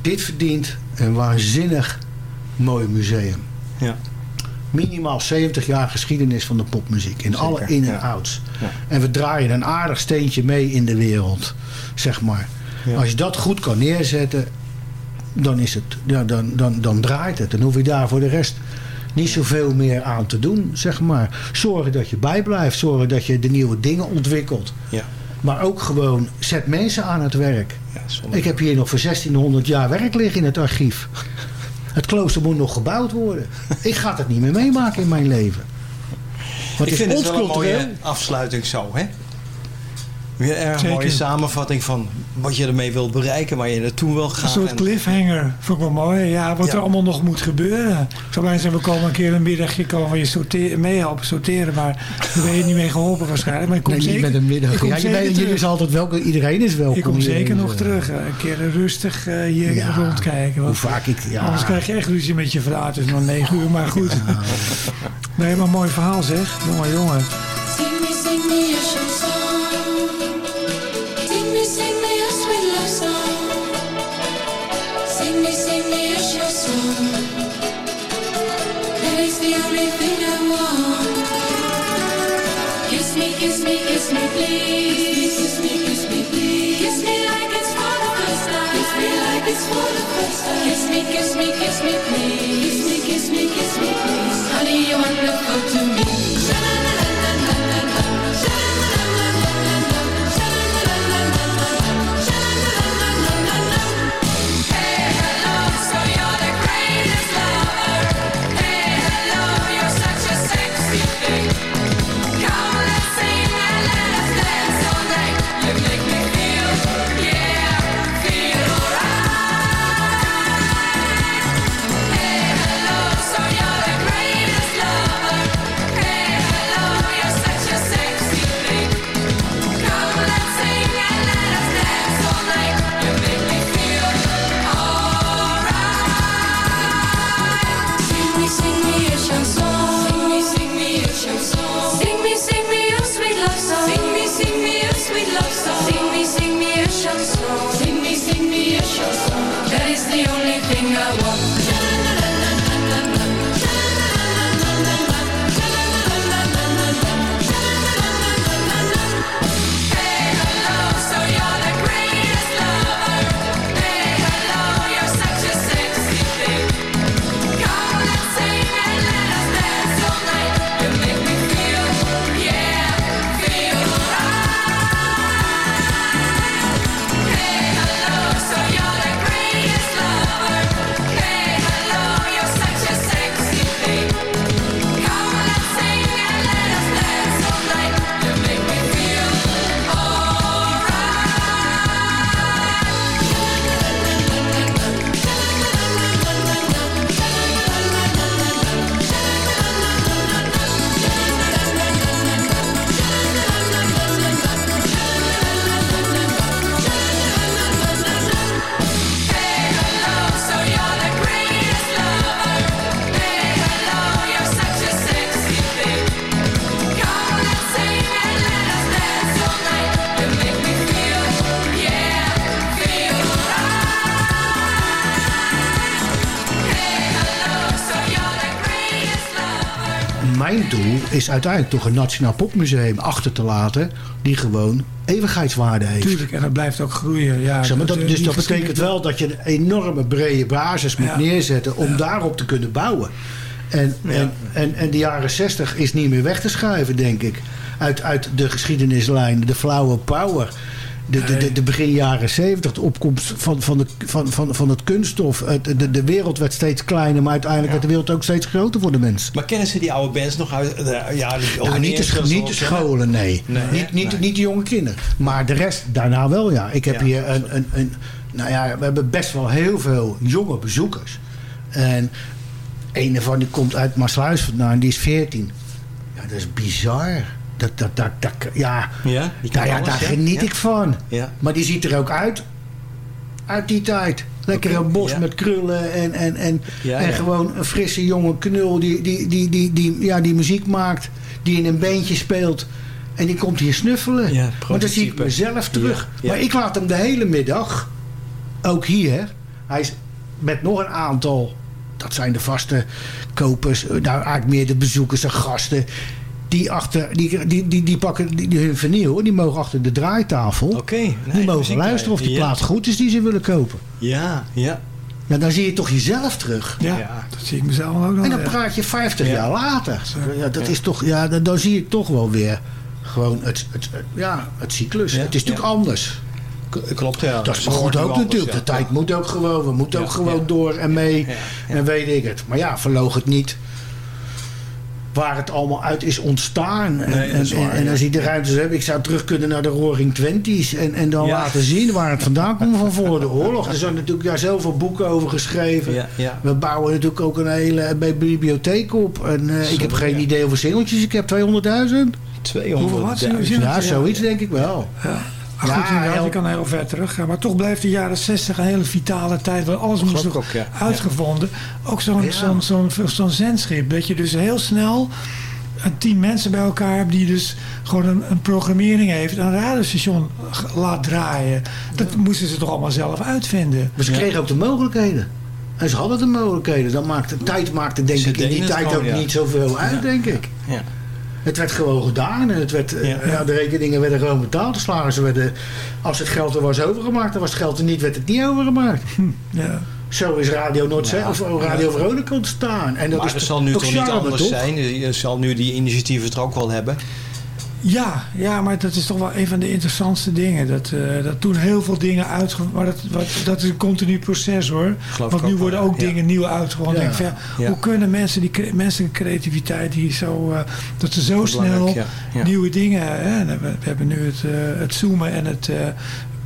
Dit verdient een waanzinnig mooi museum. Ja. Minimaal 70 jaar geschiedenis van de popmuziek. In Zeker, alle in- en ja. outs. Ja. En we draaien een aardig steentje mee in de wereld. Zeg maar. Als je dat goed kan neerzetten, dan, is het, ja, dan, dan, dan draait het. Dan hoef je daar voor de rest niet zoveel meer aan te doen. Zeg maar. Zorgen dat je bijblijft. Zorgen dat je de nieuwe dingen ontwikkelt. Ja. Maar ook gewoon zet mensen aan het werk. Ja. Ik heb hier nog voor 1600 jaar werk liggen in het archief. Het klooster moet nog gebouwd worden. Ik ga het niet meer meemaken in mijn leven. Wat ik vind het wel een mooie afsluiting zo, hè? Weer een erg Zeker. mooie samenvatting van wat je ermee wilt bereiken, waar je naartoe wil gaan. Een soort en- cliffhanger. Vond ik wel mooi. Ja, wat Ja. er allemaal nog moet gebeuren. Zou bijna zeggen, we komen een keer een middagje komen je sorteren, meehelpen sorteren. Maar daar ben je niet mee geholpen waarschijnlijk. Maar ik kom Nee, niet zeker, met een middag. ik kom Ja, je zeker bent, jullie terug. is altijd welkom. Iedereen is welkom. Ik kom zeker nog eh, terug. eh, Een keer rustig eh, hier Ja. rondkijken. Hoe vaak ik... Ja. Anders krijg je echt ruzie met je vrouw. Het is nog negen uur, maar goed. Nee, maar een mooi verhaal zeg. Jongen, jongen. Kiss me, kiss me, please. Kiss me, kiss me, kiss me, please. Honey, you're wonderful love. Is uiteindelijk toch een nationaal popmuseum achter te laten... die gewoon eeuwigheidswaarde heeft. Tuurlijk, en dat blijft ook groeien. Ja, Zeg maar, dat, eh, dus dat betekent wel dat je een enorme brede basis moet Ja. neerzetten om daarop te kunnen bouwen. En, en, en, en de jaren 60 is niet meer weg te schuiven, denk ik. Uit, uit de geschiedenislijn, de flower power. De, de, de, de begin jaren 70, de opkomst van, van, de, van, van, van het kunststof. Het, de, de wereld werd steeds kleiner, maar uiteindelijk werd de wereld ook steeds groter voor de mens. Maar kennen ze die oude bands nog uit? eh, ja, die Nou, niet, de, sch- niet de scholen, nee. Niet, niet, niet de jonge kinderen. Maar de rest daarna wel, ja. Ik heb Ja. hier een, een, een... Nou ja, we hebben best wel heel veel jonge bezoekers. En een ervan die komt uit Maasluis vandaan, die is 14. Ja, dat is bizar. Dat, dat, dat, dat, ja, Ja, nou ja, alles, daar geniet Ja. ik van. Ja. Maar die ziet er ook uit. Uit die tijd. Lekker een bos ja. met krullen en, en, en, Ja, en ja. gewoon een frisse jonge knul die, die, die, die, die, ja, die muziek maakt. Die in een beentje speelt. En die komt hier snuffelen. Ja, maar dan zie ik mezelf terug. Maar ik laat hem de hele middag, ook hier. Hij is met nog een aantal, dat zijn de vaste kopers. eh, Nou, eigenlijk meer de bezoekers en gasten. Die, achter, die, die, die, die pakken die, hun vernieuwen. Die mogen achter de draaitafel. Oké. nee, die mogen luisteren of die plaat goed is die ze willen kopen. Ja, ja. Ja, dan zie je toch jezelf terug. Ja, Ja. dat zie ik mezelf ook nog. En dan ja. praat je 50 Ja. jaar later. Ja, dat is toch, ja, dan, dan zie ik toch wel weer gewoon het, het, het- ja, het cyclus. Ja, Het is natuurlijk ja. anders. Klopt, ja. Dat is maar goed ook natuurlijk. ja. De tijd moet ook gewoon. We moeten Ja, ook gewoon ja. door en mee. Ja, ja. En weet ik het. Maar ja, verloog het niet waar het allemaal uit is ontstaan. En, Nee, dat is en, waar, en, als je de ruimtes hebt, ik zou terug kunnen naar de Roaring Twenties en, en dan laten zien waar het vandaan komt van voor de oorlog. (laughs) Er zijn natuurlijk ja, zoveel boeken over geschreven. We bouwen natuurlijk ook een hele bibliotheek op. En eh, ik heb geen idee hoeveel singeltjes ik heb, 200.000? 200. Hoeveel wat? duizend. Singeltjes? Ja, Ja, zoiets denk ik wel. Ja. Ja, goed, inderdaad, heel- je kan heel ver terug. Maar toch blijft de jaren 60 een hele vitale tijd. Waar alles moest nog ook, ja. uitgevonden. Ook zo'n Ja. zo'n zo'n zo'n zendschip. Dat je dus heel snel een team mensen bij elkaar hebt... die dus gewoon een, een programmering heeft... een radiostation laat draaien. Dat moesten ze toch allemaal zelf uitvinden. Maar ze kregen ook de mogelijkheden. En ze hadden de mogelijkheden. Dan maakte, tijd maakte denk Ze ik in die tijd gewoon, ook ja. niet zoveel uit, denk ik. Ja. Het werd gewoon gedaan. En het werd, eh, Ja. ja. de rekeningen werden gewoon betaald. De slagers werden, als het geld er was overgemaakt, dan was het geld er niet, werd het niet overgemaakt. Ja. Zo is Radio Noordzee Ja. of Radio Veronica ontstaan. En dat Maar is het toch- zal nu toch niet anders toch? zijn. Je zal nu die initiatieven er ook wel hebben. Ja, ja, maar dat is toch wel een van de interessantste dingen. Dat, eh, dat toen heel veel dingen uitgevonden. Maar dat, wat, dat is een continu proces hoor. Geloof Want nu worden ook ja. dingen nieuw. Ja. Ja, Ja. Hoe kunnen mensen die menselijke creativiteit die zo, eh, dat ze zo snel nieuwe dingen. Hè, we, we hebben nu het, eh, het zoomen en het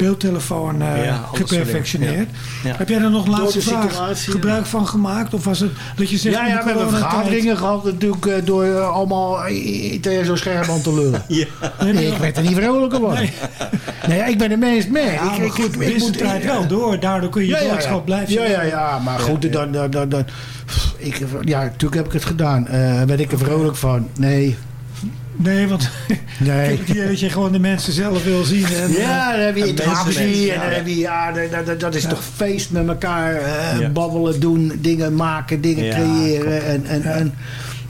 beeldtelefoon eh, Ja, geperfectioneerd. ja. Heb jij er nog een laatste vraag situatie, gebruik van gemaakt? Of was het dat je zegt Ja, ja, we hebben vergaderingen gehad natuurlijk eh, door eh, allemaal tegen zo'n scherm aan te lullen. (laughs) Ja. Nee, nee, ik werd er niet vrolijker van. Nee, ja, ik ben de mens mee. Ja, ik, maar ik, goed, ik, ik is de moet tijd wel door. Daardoor kun je je boodschap blijven ja, ja, ja, maar goed, Dan, dan, dan, dan, ik, ja, natuurlijk heb ik het gedaan. Eh werd ik er vrolijk van? Nee. Nee, want (laughs) Nee. ik heb het idee dat je gewoon de mensen zelf wil zien. En, Ja, dan heb je en interactie en dan heb je, ja, dat, dat, dat is Ja. toch feest met elkaar. eh, Ja. Babbelen, doen, dingen maken, dingen Ja, creëren. En, en, Ja. en,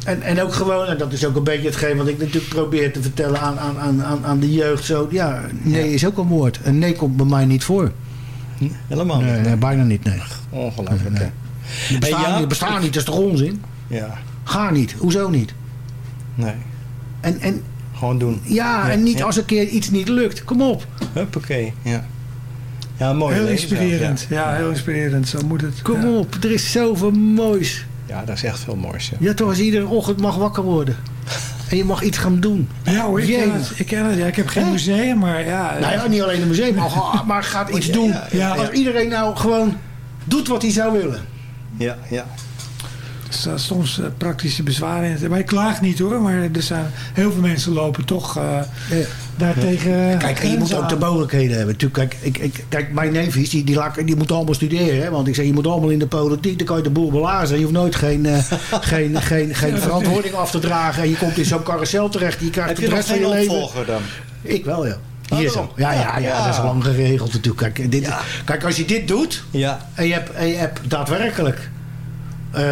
en, en ook gewoon, en dat is ook een beetje hetgeen wat ik natuurlijk probeer te vertellen aan, aan, aan, aan, aan de jeugd. Zo, ja, nee Ja. is ook een woord. Een nee komt bij mij niet voor. Helemaal Nee, niet. nee, bijna niet, nee. Ongelooflijk. Nee. bestaan, Hey, bestaan niet, dat is toch onzin? Ja. Ga niet, hoezo niet? Nee. En, en Gewoon doen. ja, Ja, en niet ja. als een keer iets niet lukt. Kom op. Huppakee. Ja. Ja, mooi. Heel inspirerend. Ja. heel inspirerend. Zo moet het. Kom ja. op, er is zoveel moois. Ja. dat is echt veel moois. Ja. Ja, toch als iedere ochtend mag wakker worden. En je mag iets gaan doen. Ja hoor, ik ken het. Ik, ken het. Ja, ik heb geen museum, maar ja. Nou ja, niet alleen een museum, maar, ga- maar gaat iets Ja, doen. ja, ja, Als iedereen nou gewoon doet wat hij zou willen. Ja, ja. Er staan soms eh, praktische bezwaren in. Maar ik klaag niet hoor, maar er zijn heel veel mensen lopen toch eh Ja. daartegen. Kijk, en je moet ook de mogelijkheden hebben. Natuurlijk, kijk, ik, ik, kijk mijn neefjes, die, die, laken- die moeten allemaal studeren. Hè? Want ik zeg, je moet allemaal in de politiek. Dan kan je de boel belazen. Je hoeft nooit geen, eh, (laughs) geen, geen, geen verantwoording af te dragen. En je komt in zo'n carousel terecht. Je krijgt Heb de rest van geen je leven. dan? Ik wel, ja. Oh, Hier zo. Ja, ja, ja, Ja. dat is lang geregeld natuurlijk. Kijk, dit, kijk, als je dit doet Ja. en je hebt, en je hebt daadwerkelijk eh,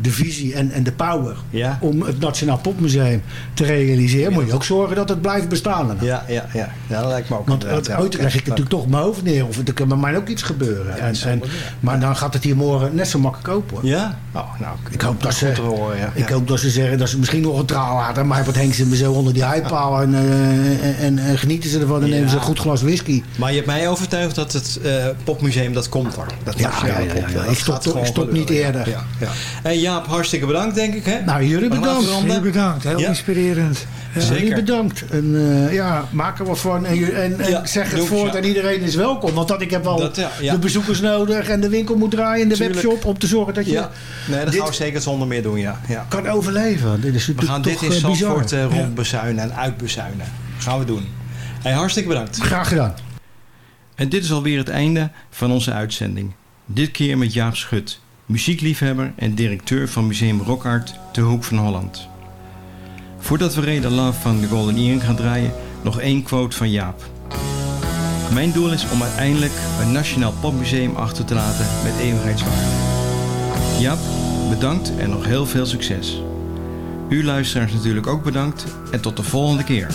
de visie en, en de power om het Nationaal Popmuseum te realiseren, moet je ook zorgen dat het blijft bestaan. Ja, ja, ja. ja dat lijkt me ook Want ooit leg ik natuurlijk toch mijn hoofd neer. Of er kan bij mij ook iets gebeuren. en, en, maar dan gaat het hier morgen net zo makkelijk open. Hoor. Ja? Oh, nou, ik hoop dat, ze, horen, ja. ik hoop dat ze zeggen dat ze misschien nog een traal laten. Maar wat hengt ze me zo onder die heipaal en, eh, en, en, en genieten ze ervan en nemen ze een goed glas whisky. Maar je hebt mij overtuigd dat het eh, popmuseum, dat komt er. Dat Ja, ja, ja, Ik stop gaat toch- gewoon ik stop niet gebeuren, Ja, ja. En Jaap, hartstikke bedankt denk ik. Hè? Nou, jullie bedankt. Jullie bedankt, heel Ja. inspirerend. Ja. Jullie bedankt. En, eh, ja, maak er wat van. En, en, en Ja, zeg het voort ja. en iedereen is welkom. Want dat, ik heb wel Dat, ja, ja. de bezoekers nodig en de winkel moet draaien en de Tuurlijk. webshop om te zorgen dat je Ja, nee, dat dit gaan we zeker zonder meer doen, ja. ja. kan overleven. Dit is We gaan dit in eh. Zandvoort Ja. rondbezuinen en uitbezuinen. Gaan we doen. Hey, hartstikke bedankt. Graag gedaan. En dit is alweer het einde van onze uitzending. Dit keer met Jaap Schut, muziekliefhebber en directeur van Museum Rockart te Hoek van Holland. Voordat we Reda Love van de Golden Earring gaan draaien, nog één quote van Jaap. Mijn doel is om uiteindelijk een nationaal popmuseum achter te laten met eeuwigheidswaarde. Jaap, bedankt en nog heel veel succes. U luisteraars natuurlijk ook bedankt en tot de volgende keer.